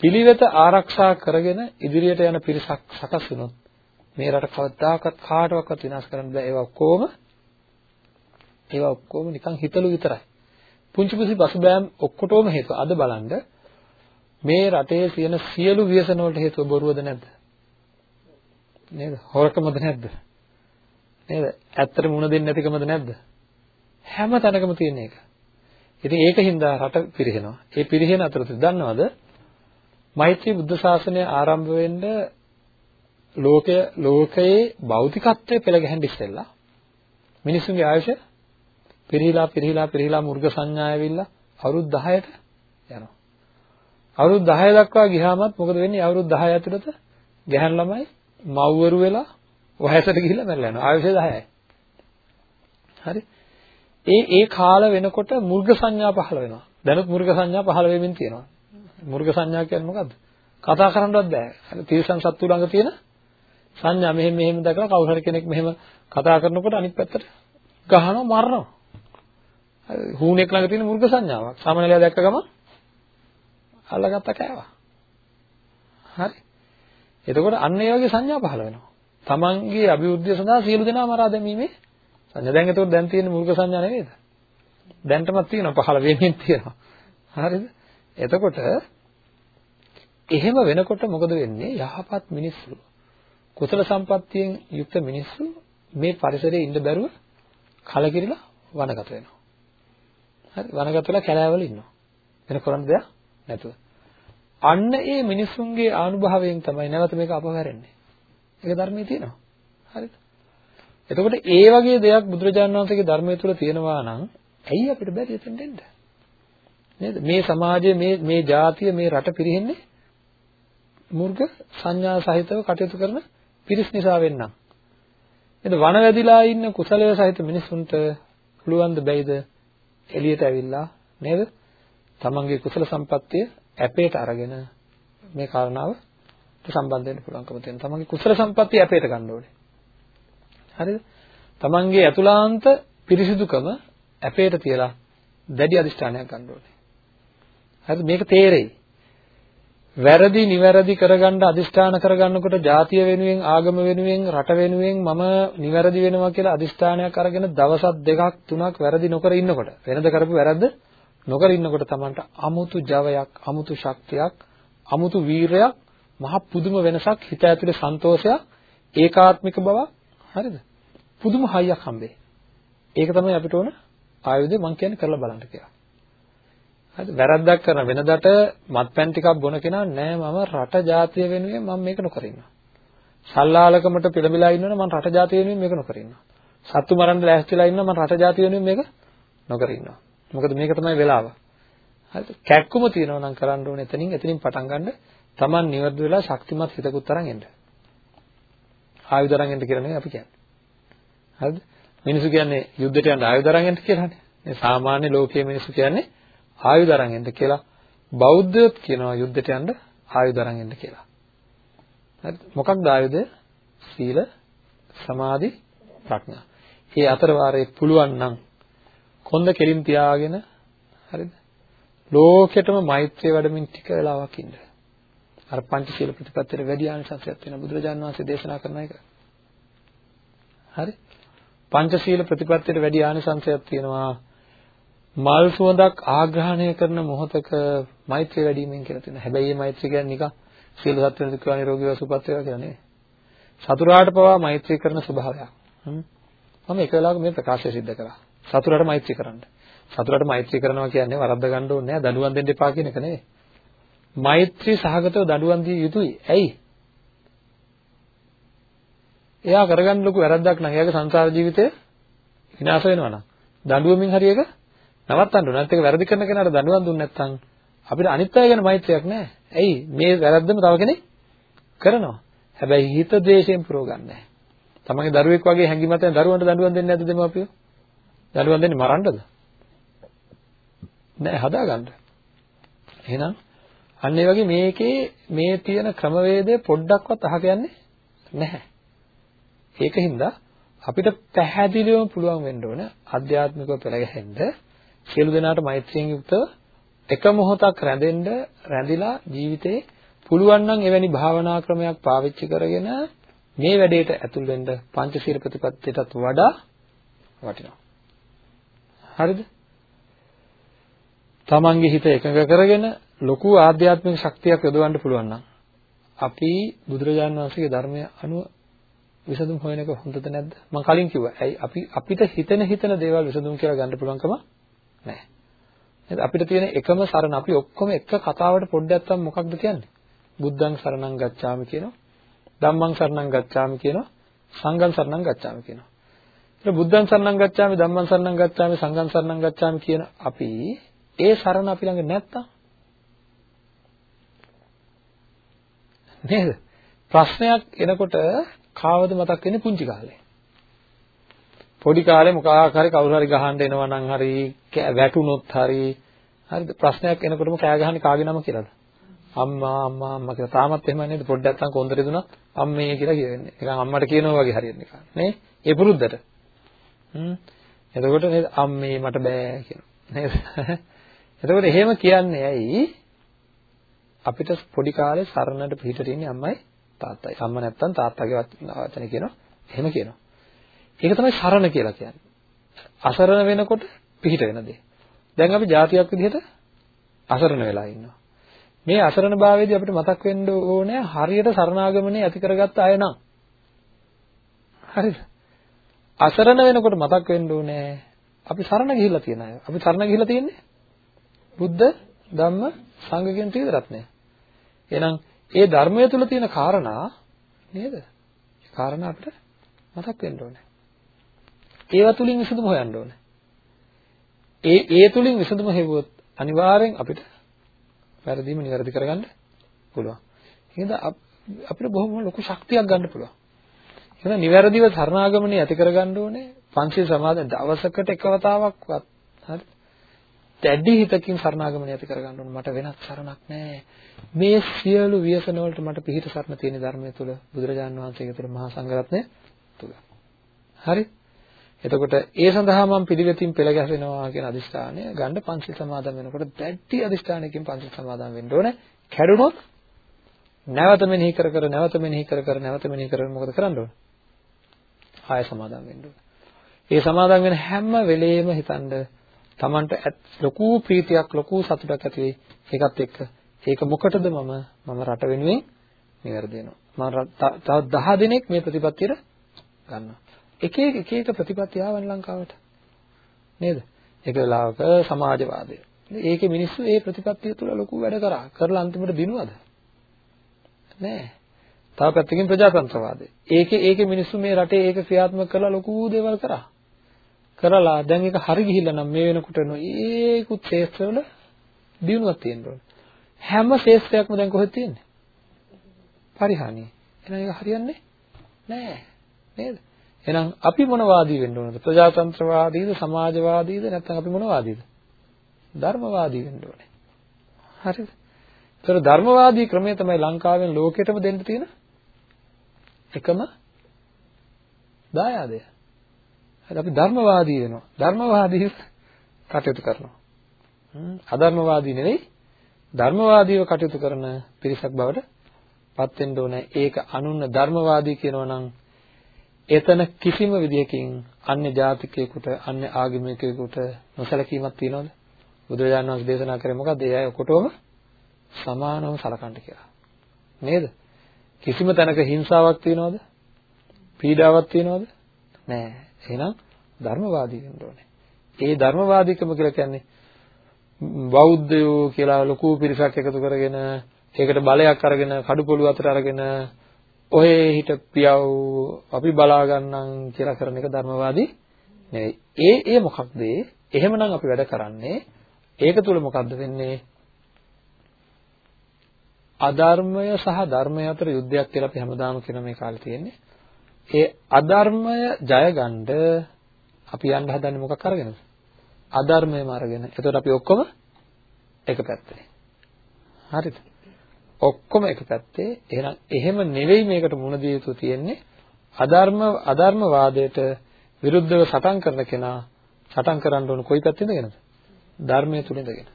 පිළිවෙත ආරක්ෂා කරගෙන ඉදිරියට යන පිරිසක් සකස් වුණොත් මේ රට කවදාකවත් කාටවත් විනාශ කරන්න බෑ. ඒවා ඔක්කොම ඒවා ඔක්කොම නිකන් හිතලු විතරයි. පුංචි පුංචි පසුබෑම් ඔක්කොටම හේතුව. අද බලන්න මේ රටේ තියෙන සියලු ව්‍යසන වලට හේතුව බොරුවද නැද්ද? නේද? හොරකමද නැද්ද? නේද? ඇත්තට මුණ දෙන්නේ නැතිකමද නැද්ද? හැම තැනකම තියෙන එක. ඉතින් ඒකින්ද රට පිරිහෙනවා. ඒ පිරිහෙන අතරතුර දන්නවද? මෛත්‍රී බුද්ධ ශාසනය ආරම්භ වෙන්න ලෝකය ලෝකයේ භෞතිකත්වයේ පෙළ ගැහෙන්න ඉස්සෙල්ලා මිනිසුන්ගේ ආයුෂ පිරිහිලා පිරිහිලා පිරිහිලා මුර්ග සංඥා ඇවිල්ලා අවුරුදු 10ට යනවා. අවුරුදු 10 දක්වා ගියාමත් මොකද වෙන්නේ? අවුරුදු 10 ඇතුළත ගැහන් ළමයි මව්වරු වෙලා වයසට ගිහිල්ලා මැරලා යනවා. ආයුෂ 10යි. හරි? ඒ ඒ කාල වෙනකොට මුර්ග සංඥා පහළ වෙනවා. දැනුත් මුර්ග සංඥා පහළ වෙමින් තියෙනවා. මුර්ග සංඥා කියන්නේ මොකද්ද? කතා කරන්නවත් බෑ. අර තිරසන් සත්තු ළඟ තියෙන සංඥා මෙහෙම මෙහෙම දැකලා කවුරු හරි කෙනෙක් මෙහෙම කතා කරනකොට අනිත් පැත්තට ගහනවා මරනවා. හුණෙක් ළඟ තියෙන මුර්ග සංඥාවක්. සාමාන්‍යලයා දැක්ක ගමන් අල්ලගත්ත කෑවා. හරි. එතකොට අන්න ඒ වගේ සංඥා පහළ වෙනවා. තමන්ගේ අභිවෘද්ධිය සඳහා සියලු දෙනා මරා දැමීමේ සංඥා. දැන් එතකොට දැන් තියෙන මුර්ග සංඥා නෙවෙයිද? දැන්ටමත් තියෙනවා පහළ වෙමින් තියෙනවා. හරිද? එතකොට එහෙම වෙනකොට මොකද වෙන්නේ? යහපත් මිනිස්සු කුසල සම්පත්තියෙන් යුක්ත මිනිස්සු මේ පරිසරයේ ඉන්න බැරුව කලකිරිලා වනගත වෙනවා. හරි වනගත වෙලා කැලෑවල ඉන්නවා. වෙන කරන්න දෙයක් නැතුව. අන්න ඒ මිනිසුන්ගේ ආනුභාවයෙන් තමයි නැවත මේක අපවැරෙන්නේ. ඒක ධර්මයේ තියෙනවා. හරිද? එතකොට ඒ වගේ දෙයක් බුදුරජාණන් වහන්සේගේ ධර්මයේ තුල තියෙනවා නම් ඇයි අපිට බැරි එතෙන් දෙන්න? නේද? මේ සමාජයේ මේ මේ ජාතිය මේ රට පිරෙන්නේ මුර්ග සංඥා සහිතව කටයුතු කරන පිරිස් නිසා වෙන්නම්. එතන වන වැදිලා ඉන්න කුසලයේ සහිත මිනිසුන්ට පුළුවන් ද බැයිද එළියට ඇවිල්ලා නේද? තමන්ගේ කුසල සම්පත්තිය ඇපේට අරගෙන මේ කාරණාව සම්බන්ධ වෙන්න පුළුවන්කම තියෙනවා. තමන්ගේ කුසල සම්පත්තිය ඇපේට ගන්න ඕනේ. හරිද? තමන්ගේ අතුලාන්ත පිරිසිදුකම ඇපේට තියලා දැඩි අදිෂ්ඨානයක් ගන්න ඕනේ. හරිද? මේක තේරෙයි. වැරදි නිවැරදි කරගන්න අදිෂ්ඨාන කරගන්නකොට ජාතිය වෙනුවෙන් ආගම වෙනුවෙන් රට වෙනුවෙන් මම නිවැරදි වෙනවා කියලා අදිෂ්ඨානයක් අරගෙන දවසක් දෙකක් තුනක් වැරදි නොකර ඉන්නකොට වෙනද කරපු වැරද්ද නොකර ඉන්නකොට Tamanට අමුතු ජවයක් අමුතු ශක්තියක් අමුතු වීරයක් මහ පුදුම වෙනසක් හිත ඇතුලේ සන්තෝෂයක් ඒකාත්මික බවක් හරිද පුදුම හයියක් හම්බෙයි ඒක තමයි අපිට ඕන ආයුධය මං කියන්නේ කරලා බලන්න කියලා හරිද වැරද්දක් කරන වෙනදට මත්පැන් ටිකක් බොන කෙනා නෑ මම රට ජාතිය වෙනුවෙන් මම මේක නොකර ඉන්නවා සල්ලාලකමට පිළඹිලා ඉන්නවනේ මම රට ජාතිය වෙනුවෙන් මේක නොකර ඉන්නවා සත්තු මරන්න ලෑස්තිලා ඉන්නවා මම රට ජාතිය වෙනුවෙන් මේක නොකර ඉන්නවා මොකද මේක තමයි වෙලාව. හරිද? කැක්කුම තියෙනවා නම් කරන්න ඕනේ. එතනින් එතනින් පටන් ගන්න. Taman නිවර්ද වෙලා ශක්තිමත් හිතකුත් තරම් එන්න. ආයුධ අරන් එන්න කියලා නෙවෙයි අපි කියන්නේ. හරිද? මිනිස්සු කියන්නේ යුද්ධයට යන්න ආයුධ අරන් එන්න කියලානේ මේ සාමාන්‍ය ලෝකයේ මිනිස්සු කියන්නේ ආයුධ අරන් එන්න කියලා බෞද්ධයොත් කියනවා යුද්ධයට යන්න ආයුධ අරන් එන්න කියලා. හරිද? මොකක්ද ආයුධය? සීල, සමාධි, ප්‍රඥා. මේ අතර වාරේ පුළුවන් නම් කොන්ද කෙලින් තියාගෙන හරිද? ලෝකෙටම මෛත්‍රිය වැඩමින් ටික වෙලාවක් ඉන්න. අර පංචශීල ප්‍රතිපත්තියට වැඩි ආනිසංසයක් තියෙන බුදුරජාණන් වහන්සේ දේශනා කරන එක. හරි? පංචශීල ප්‍රතිපත්තියට වැඩි ආනිසංසයක් තියෙනවා. මල් සුවඳක් ආග්‍රහණය කරන මොහොතක මෛත්‍රිය වැඩිවීමෙන් කියලා තියෙනවා. හැබැයි මේ මෛත්‍රිය කියන්නේ නිකන් සියලු සත්ත්වයන් දුක් වේවා නිරෝගීව සුවපත් වේවා කියලා නෙවෙයි. සතුරාට පවා මෛත්‍රී කරන ස්වභාවයක්. මම එක වෙලාවක මේ ප්‍රකාශය සිද්ධ කරා. සතුරාට මෛත්‍රී කරන්න. සතුරාට මෛත්‍රී කරනවා කියන්නේ වරද්ද ගන්න ඕනේ නෑ දඬුවම් දෙන්න එපා කියන එක නෙවෙයි. මෛත්‍රී සහගතව දඬුවම් දිය යුතුයි. ඇයි? එයා කරගන්න ලොකු වැරද්දක් නම් එයාගේ සංසාර ජීවිතය විනාශ වෙනවා නම් දඬුවමින් හරි එක නවත්තන්න ඕනේ. නැත්නම් වැරදි කරන කෙනාට දඬුවම් දුන්නේ නැත්නම් අපිට අනිත් අය ගැන මෛත්‍රියක් නැහැ. ඇයි? මේ වැරද්දම තව කෙනෙක් කරනවා. හැබැයි හිත ද්වේෂයෙන් පුරව ගන්න නැහැ. තමන්ගේ දරුවෙක් වගේ හැඟීමක් තියෙන දරුවන්ට දඬුවම් දෙන්නේ නැද්ද දෙමාපියෝ? දඬුවම් දෙන්නේ මරන්නද? නෑ හදාගන්න. එහෙනම් අන්න ඒ වගේ මේකේ මේ තියෙන ක්‍රමවේදය පොඩ්ඩක්වත් අහක යන්නේ නැහැ. ඒකින්ද අපිට පැහැදිලිවම පුළුවන් වෙන්න ඕන අධ්‍යාත්මිකව පෙළගැහෙන්න සියලු දෙනාට මෛත්‍රියෙන් යුක්තව එක මොහොතක් රැඳෙන්න රැඳිලා ජීවිතේ පුළුවන් නම් එවැනි භාවනා ක්‍රමයක් පාවිච්චි කරගෙන මේ වැඩේට ඇතුල් වෙන්න පංචශීල ප්‍රතිපත්තියටත් වඩා වටිනවා. හරිද? තමන්ගේ හිත එකඟ කරගෙන ලොකු ආධ්‍යාත්මික ශක්තියක් යොදවන්න පුළුවන් නම් අපි බුදුරජාණන් වහන්සේගේ ධර්මය අනුව විසඳුම් හොයන එක හොඳද නැද්ද? මම කලින් කිව්වා. ඇයි අපි අපිට හිතෙන හිතන දේවල් විසඳුම් කියලා ගන්න පුළුවන්කම නැහැ. නේද? අපිට තියෙන එකම සරණ අපි ඔක්කොම එක කතාවට පොඩ්ඩක් අත්තම් මොකක්ද කියන්නේ? බුද්ධං සරණං ගච්ඡාමි කියනවා. ධම්මං සරණං ගච්ඡාමි කියනවා. සංඝං සරණං ගච්ඡාමි කියනවා. ඒක බුද්ධං සරණං ගච්ඡාමි ධම්මං සරණං ගච්ඡාමි සංඝං සරණං ගච්ඡාමි කියන අපි ඒ සරණ අපි ළඟ නැත්තම් නේද? ප්‍රශ්නයක් එනකොට කාවද මතක් වෙන්නේ පුංචි කාලේ. පොඩි කාලේ මොකක් හරි කවුරු හරි ගහන්න එනවා නම් හරි වැටුනොත් හරි හරිද ප්‍රශ්නයක් එනකොටම කෑ ගහන්නේ කාගේ නම කියලාද? අම්මා අම්මා අම්මා කියලා. තාමත් එහෙම නේද? පොඩ්ඩක් නැත්තම් කොන්දරේ දුනත් අම්මේ කියලා කියවෙන්නේ. නිකන් අම්මට කියනවා වගේ හරියට නිකන්. නේ? ඒ පුරුද්දට. හ්ම්. එතකොට නේද අම්මේ මට බෑ කියනවා. නේද? එතකොට එහෙම කියන්නේ ඇයි? අපිට පොඩි කාලේ සරණට පිටට ඉන්නේ අම්මයි තාත්තයි. අම්මා නැත්තම් තාත්තගේ වචන කියනවා. එහෙම කියනවා. ඒක තමයි සරණ කියලා කියන්නේ. අසරණ වෙනකොට පිහිට වෙන දේ. දැන් අපි જાතියක් විදිහට අසරණ වෙලා ඉන්නවා. මේ අසරණ භාවයේදී අපිට මතක් වෙන්න ඕනේ හරියට සරණාගමනේ ඇති කරගත්ත අය නම්. හරිද? අසරණ වෙනකොට මතක් වෙන්න ඕනේ අපි සරණ ගිහිල්ලා තියෙන අය. අපි සරණ ගිහිල්ලා තියෙන්නේ බුද්ධ ධම්ම සංඝ කියන ත්‍රිවිධ එහෙනම් ඒ ධර්මය තුල තියෙන කාරණා නේද? ඒ කාරණා අපිට මතක් වෙන්න ඕනේ. ඒව තුලින් විසඳුම හොයන්න ඕනේ. ඒ ඒ තුලින් විසඳුම හෙව්වොත් අනිවාර්යෙන් අපිට වැරදීම නිවැරදි කරගන්න පුළුවන්. එහෙනම් අපිට බොහොම ලොකු ශක්තියක් ගන්න පුළුවන්. එහෙනම් නිවැරදිව සරණාගමනේ ඇති කරගන්න ඕනේ. පංචශීල සමාදන් දවසකට එක වතාවක්වත් හරි. දැඩි හිතකින් සරණාගමනේ ඇති කරගන්න ඕනේ. මට වෙනත් සරණක් නැහැ. මේ සියලු ව්‍යසන වලට මට පිහිට සරණ තියෙන ධර්මය තුල බුදුරජාන් වහන්සේගේ තුල මහා සංඝරත්නය තුල. හරි? එතකොට ඒ සඳහා මම පිළිවෙතින් පෙළ ගැසෙනවා කියන අදිස්ථානය ගන්න පංචිල් සමාදන් වෙනකොට දැඩි අදිස්ථානයකින් පංචිල් සමාදන් වෙන්න ඕනේ. කැඩුනොත් නැවත මෙනෙහි කර කර නැවත මෙනෙහි කර කර නැවත මෙනෙහි කර මොකද කරන්න ඕන? ආය සමාදන් වෙන්න ඕන. ඒ සමාදන් වෙන හැම වෙලෙම හිතනද Tamanට ලොකු ප්‍රීතියක් ලොකු සතුටක් ඇති වෙයි. ඒකත් එක්ක ඒක මොකටද මම මම රට වෙනුවෙන් නිවැරදි වෙනවා. මම තව 10 දිනක් මේ ප්‍රතිපත්තියට ගන්නවා. එක එක එක එක ප්‍රතිපත්ති ආවන් ලංකාවට. නේද? එක වෙලාවක සමාජවාදය. ඒකේ මිනිස්සු ඒ ප්‍රතිපත්තිය තුළ ලොකු වැඩ කරා. කරලා අන්තිමට දිනුවද? නෑ. තව පැත්තකින් ප්‍රජාතන්ත්‍රවාදය. ඒකේ ඒකේ මිනිස්සු මේ රටේ ඒක ක්‍රියාත්මක කරලා ලොකු දේවල් කරා. කරලා දැන් ඒක හරි ගිහිල්ලා නම් මේ වෙනකොට ඒකුත් ශේෂ්ත්‍රවල දිනුවක් තියෙන්න ඕන. හැම ශේෂ්ත්‍රයක්ම දැන් කොහෙද තියෙන්නේ? පරිහානිය. එහෙනම් ඒක හරියන්නේ නෑ. නේද? එහෙනම් අපි මොන වාදී වෙන්න ඕනද? ප්‍රජාතන්ත්‍රවාදීද, සමාජවාදීද නැත්නම් අපි මොන වාදීද? ධර්මවාදී වෙන්න ඕනේ. හරිද? ඒතර ධර්මවාදී ක්‍රමය තමයි ලංකාවෙන් ලෝකෙටම දෙන්න තියෙන එකම දායාදය. හරි අපි ධර්මවාදී වෙනවා. ධර්මවාදී කටයුතු කරනවා. අධර්මවාදී නෙවෙයි ධර්මවාදීව කටයුතු කරන පිරිසක් බවට පත් වෙන්න ඕනේ. ඒක අනුන්න ධර්මවාදී කියනවා නම් එතන කිසිම විදියකින් අන්‍ය ජාතිකයෙකුට අන්‍ය ආගමිකයෙකුට නොසලකීමක් තියනවද? බුදුරජාණන් වහන්සේ දේශනා කරේ මොකද්ද? ඒ අය ඔකොටම සමානව සලකන්න කියලා. නේද? කිසිම තැනක හිංසාවක් තියනවද? පීඩාවක් තියනවද? නෑ. එහෙනම් ධර්මවාදී වෙන්න ඕනේ. ඒ ධර්මවාදීකම කියලා කියන්නේ බෞද්ධයෝ කියලා ලොකු පිරිසක් එකතු කරගෙන ඒකට බලයක් අරගෙන කඩුපොළු අතර අරගෙන ඔහේ හිට පියව් අපි බලා ගන්නම් කියලා කරන එක ධර්මවාදී නෙවෙයි. ඒ ඒ මොකක්ද ඒ? එහෙමනම් අපි වැඩ කරන්නේ ඒක තුල මොකද්ද වෙන්නේ? අධර්මය සහ ධර්මය අතර යුද්ධයක් කියලා අපි හැමදාම කියන මේ කාලේ තියෙන්නේ. ඒ අධර්මය ජයගන්න අපි යන්න හදන්නේ මොකක් අරගෙනද? අධර්මයම අරගෙන. එතකොට අපි ඔක්කොම එක පැත්තේ. හරිද? ඔක්කොම එක පැත්තේ. එහෙනම් එහෙම නෙවෙයි මේකට මුණ දිය යුතු තියෙන්නේ අධර්ම අධර්ම වාදයට විරුද්ධව සටන් කරන කෙනා සටන් කරන්න ඕන කොයි පැත්තෙන්ද කියනද ධර්මයේ තුල ඉඳගෙන.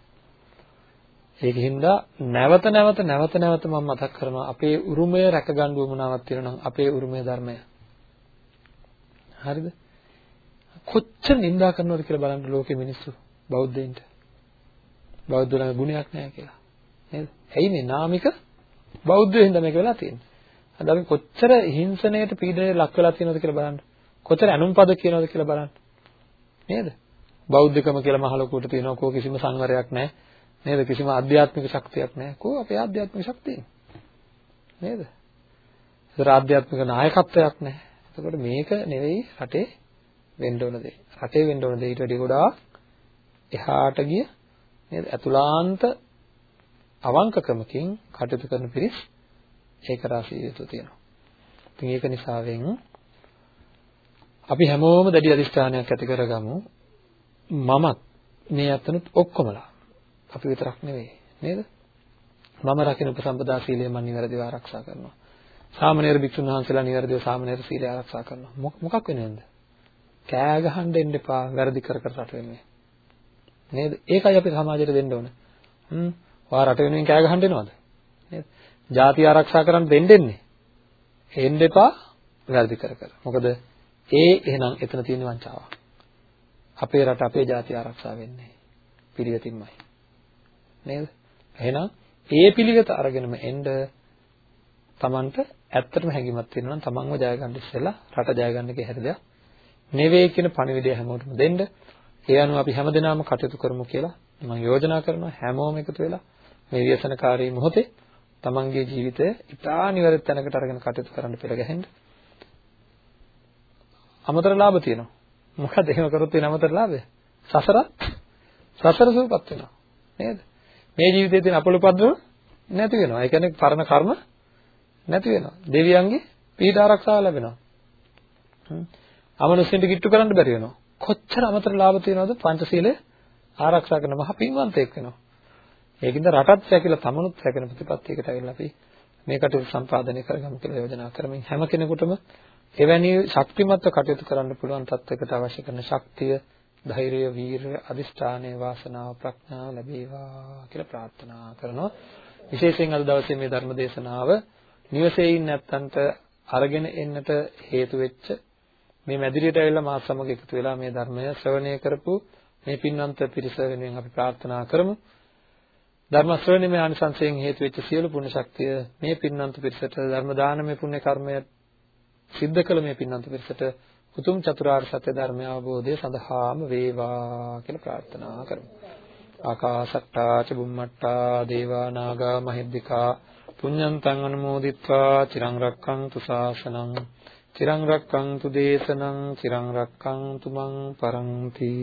ඒකින්ද නැවත නැවත නැවත නැවත මම මතක් කරනවා අපේ උරුමය රැකගන්න උවමනාවක් තියෙනවා නම් අපේ උරුමය ධර්මය. හරිද? කොච්චර නිඳා කරනවද කියලා බලන්න ලෝකෙ මිනිස්සු බෞද්ධයින්ට. බෞද්ධ ළඟ ගුණයක් නැහැ කියලා. නේද? ඇයි මේ නාමික බෞද්ධයෝ හින්දා මේක වෙලා තියෙන්නේ. අද අපි කොච්චර හිංසනයට පීඩනයට ලක් වෙලා තියෙනවද කියලා බලන්න. කොච්චර අනුම්පද කියනවද කියලා බලන්න. නේද? බෞද්ධකම කියලා මහ ලොකුවට තියෙනවා කෝ කිසිම සංවරයක් නැහැ. නේද? කිසිම ආධ්‍යාත්මික ශක්තියක් නැහැ. කෝ අපේ ආධ්‍යාත්මික ශක්තිය? නේද? ඒතර ආධ්‍යාත්මික නායකත්වයක් නැහැ. එතකොට මේක නෙවෙයි රටේ වෙන්න ඕන දේ. රටේ වෙන්න ඕන දේ ඊට වඩා ගොඩාක් එහාට ගිය නේද? අතුලාන්ත අවංකකමකින් කටයුතු කරන පිරිස් ඒක රාශිය යුතු තියෙනවා. ඉතින් ඒක නිසාවෙන් අපි හැමෝම දැඩි අධිෂ්ඨානයක් ඇති කරගමු. මමත් මේ අතනුත් ඔක්කොමලා. අපි විතරක් නෙවෙයි නේද? මම රකින්න උපසම්පදා සීලය මම නිවැරදිව ආරක්ෂා කරනවා. සාමණේර භික්ෂුන් වහන්සේලා නිවැරදිව සාමණේර සීලය ආරක්ෂා කරනවා. මොකක් වෙනවද? කෑ ගහන්න දෙන්න එපා වැරදි කර කර රට වෙන්නේ. නේද? ඒකයි අපි සමාජයට දෙන්න ඕන. හ්ම්. ඔයා රට වෙනුවෙන් කෑ ගහන්න එනවද? නේද? ජාතිය ආරක්ෂා කරන්න දෙන්න දෙන්නේ. එන්න එපා වැරදි කර කර. මොකද ඒ එහෙනම් එතන තියෙන වංචාව. අපේ රට අපේ ජාතිය ආරක්ෂා වෙන්නේ පිළිවෙතින්මයි. නේද? එහෙනම් ඒ පිළිවෙත අරගෙනම එන්න Tamanට ඇත්තටම හැඟීමක් තියෙනවා නම් Tamanව ජය ගන්න ඉස්සෙල්ලා රට ජය ගන්න එක හැටි දෙයක් නෙවෙයි කියන පණිවිඩය හැමෝටම දෙන්න. ඒ අනුව අපි හැමදෙනාම කටයුතු කරමු කියලා මම යෝජනා කරනවා හැමෝම එකතු වෙලා මේ ව්‍යසනකාරී මොහොතේ තමන්ගේ ජීවිතය ඉතා නිවැරදි තැනකට අරගෙන කටයුතු කරන්න පෙළ ගැහෙන්න. අමතර ලාභ තියෙනවා. මොකද එහෙම කරොත් වෙන අමතර ලාභය? සසරත් සසර සූපත් වෙනවා. නේද? මේ ජීවිතයේ තියෙන අපලුපද්‍රව නැති වෙනවා. ඒ කියන්නේ පරණ කර්ම නැති වෙනවා. දෙවියන්ගේ පීඩ ආරක්ෂාව ලැබෙනවා. අමනුෂ්‍යන්ට කිට්ටු කරන්න බැරි වෙනවා. කොච්චර අමතර ලාභ තියෙනවද පංචශීලය ආරක්ෂා කරන මහ පින්වන්තයෙක් වෙනවා. ඒකින්ද රටත් සැකිලා තමනුත් සැකෙන ප්‍රතිපත්තියකට ඇවිල්ලා අපි මේකට සම්පාදනය කරගමු කියලා යෝජනා කරමින් හැම කෙනෙකුටම එවැනි ශක්තිමත්ව කටයුතු කරන්න පුළුවන් තත්වයකට අවශ්‍ය කරන ශක්තිය, ධෛර්යය, වීරිය, අදිෂ්ඨානය, වාසනාව, ප්‍රඥාව ලැබේවා කියලා ප්‍රාර්ථනා කරනවා. විශේෂයෙන් අද දවසේ මේ ධර්ම දේශනාව නිවසේ ඉන්න නැත්තන්ට අරගෙන එන්නට හේතු වෙච්ච මේ මැදිරියට ඇවිල්ලා මාත් සමග එකතු වෙලා මේ ධර්මය ශ්‍රවණය කරපු මේ පින්වන්ත පිරිස වෙනුවෙන් අපි ප්‍රාර්ථනා කරමු. ධර්ම ශ්‍රවණයේ ආනිසංසයෙන් හේතු වෙච්ච සියලු පුණ්‍ය ශක්තිය මේ පින්වන්ත පිරිසට ධර්ම දානමය පුණ්‍ය කර්මය සිද්ධ කළ මේ පින්වන්ත පිරිසට උතුම් චතුරාර්ය සත්‍ය ධර්මය අවබෝධය සඳහාම වේවා කියලා ප්‍රාර්ථනා කරමු. ආකාසට්ටා ච බුම්මට්ටා දේවා නාග මහිද්దికා පුඤ්ඤන්තං අනුමෝදිත්වා චිරං රක්ඛන්තු ශාසනං චිරං රක්ඛන්තු දේශනං චිරං රක්ඛන්තු මං පරන්ති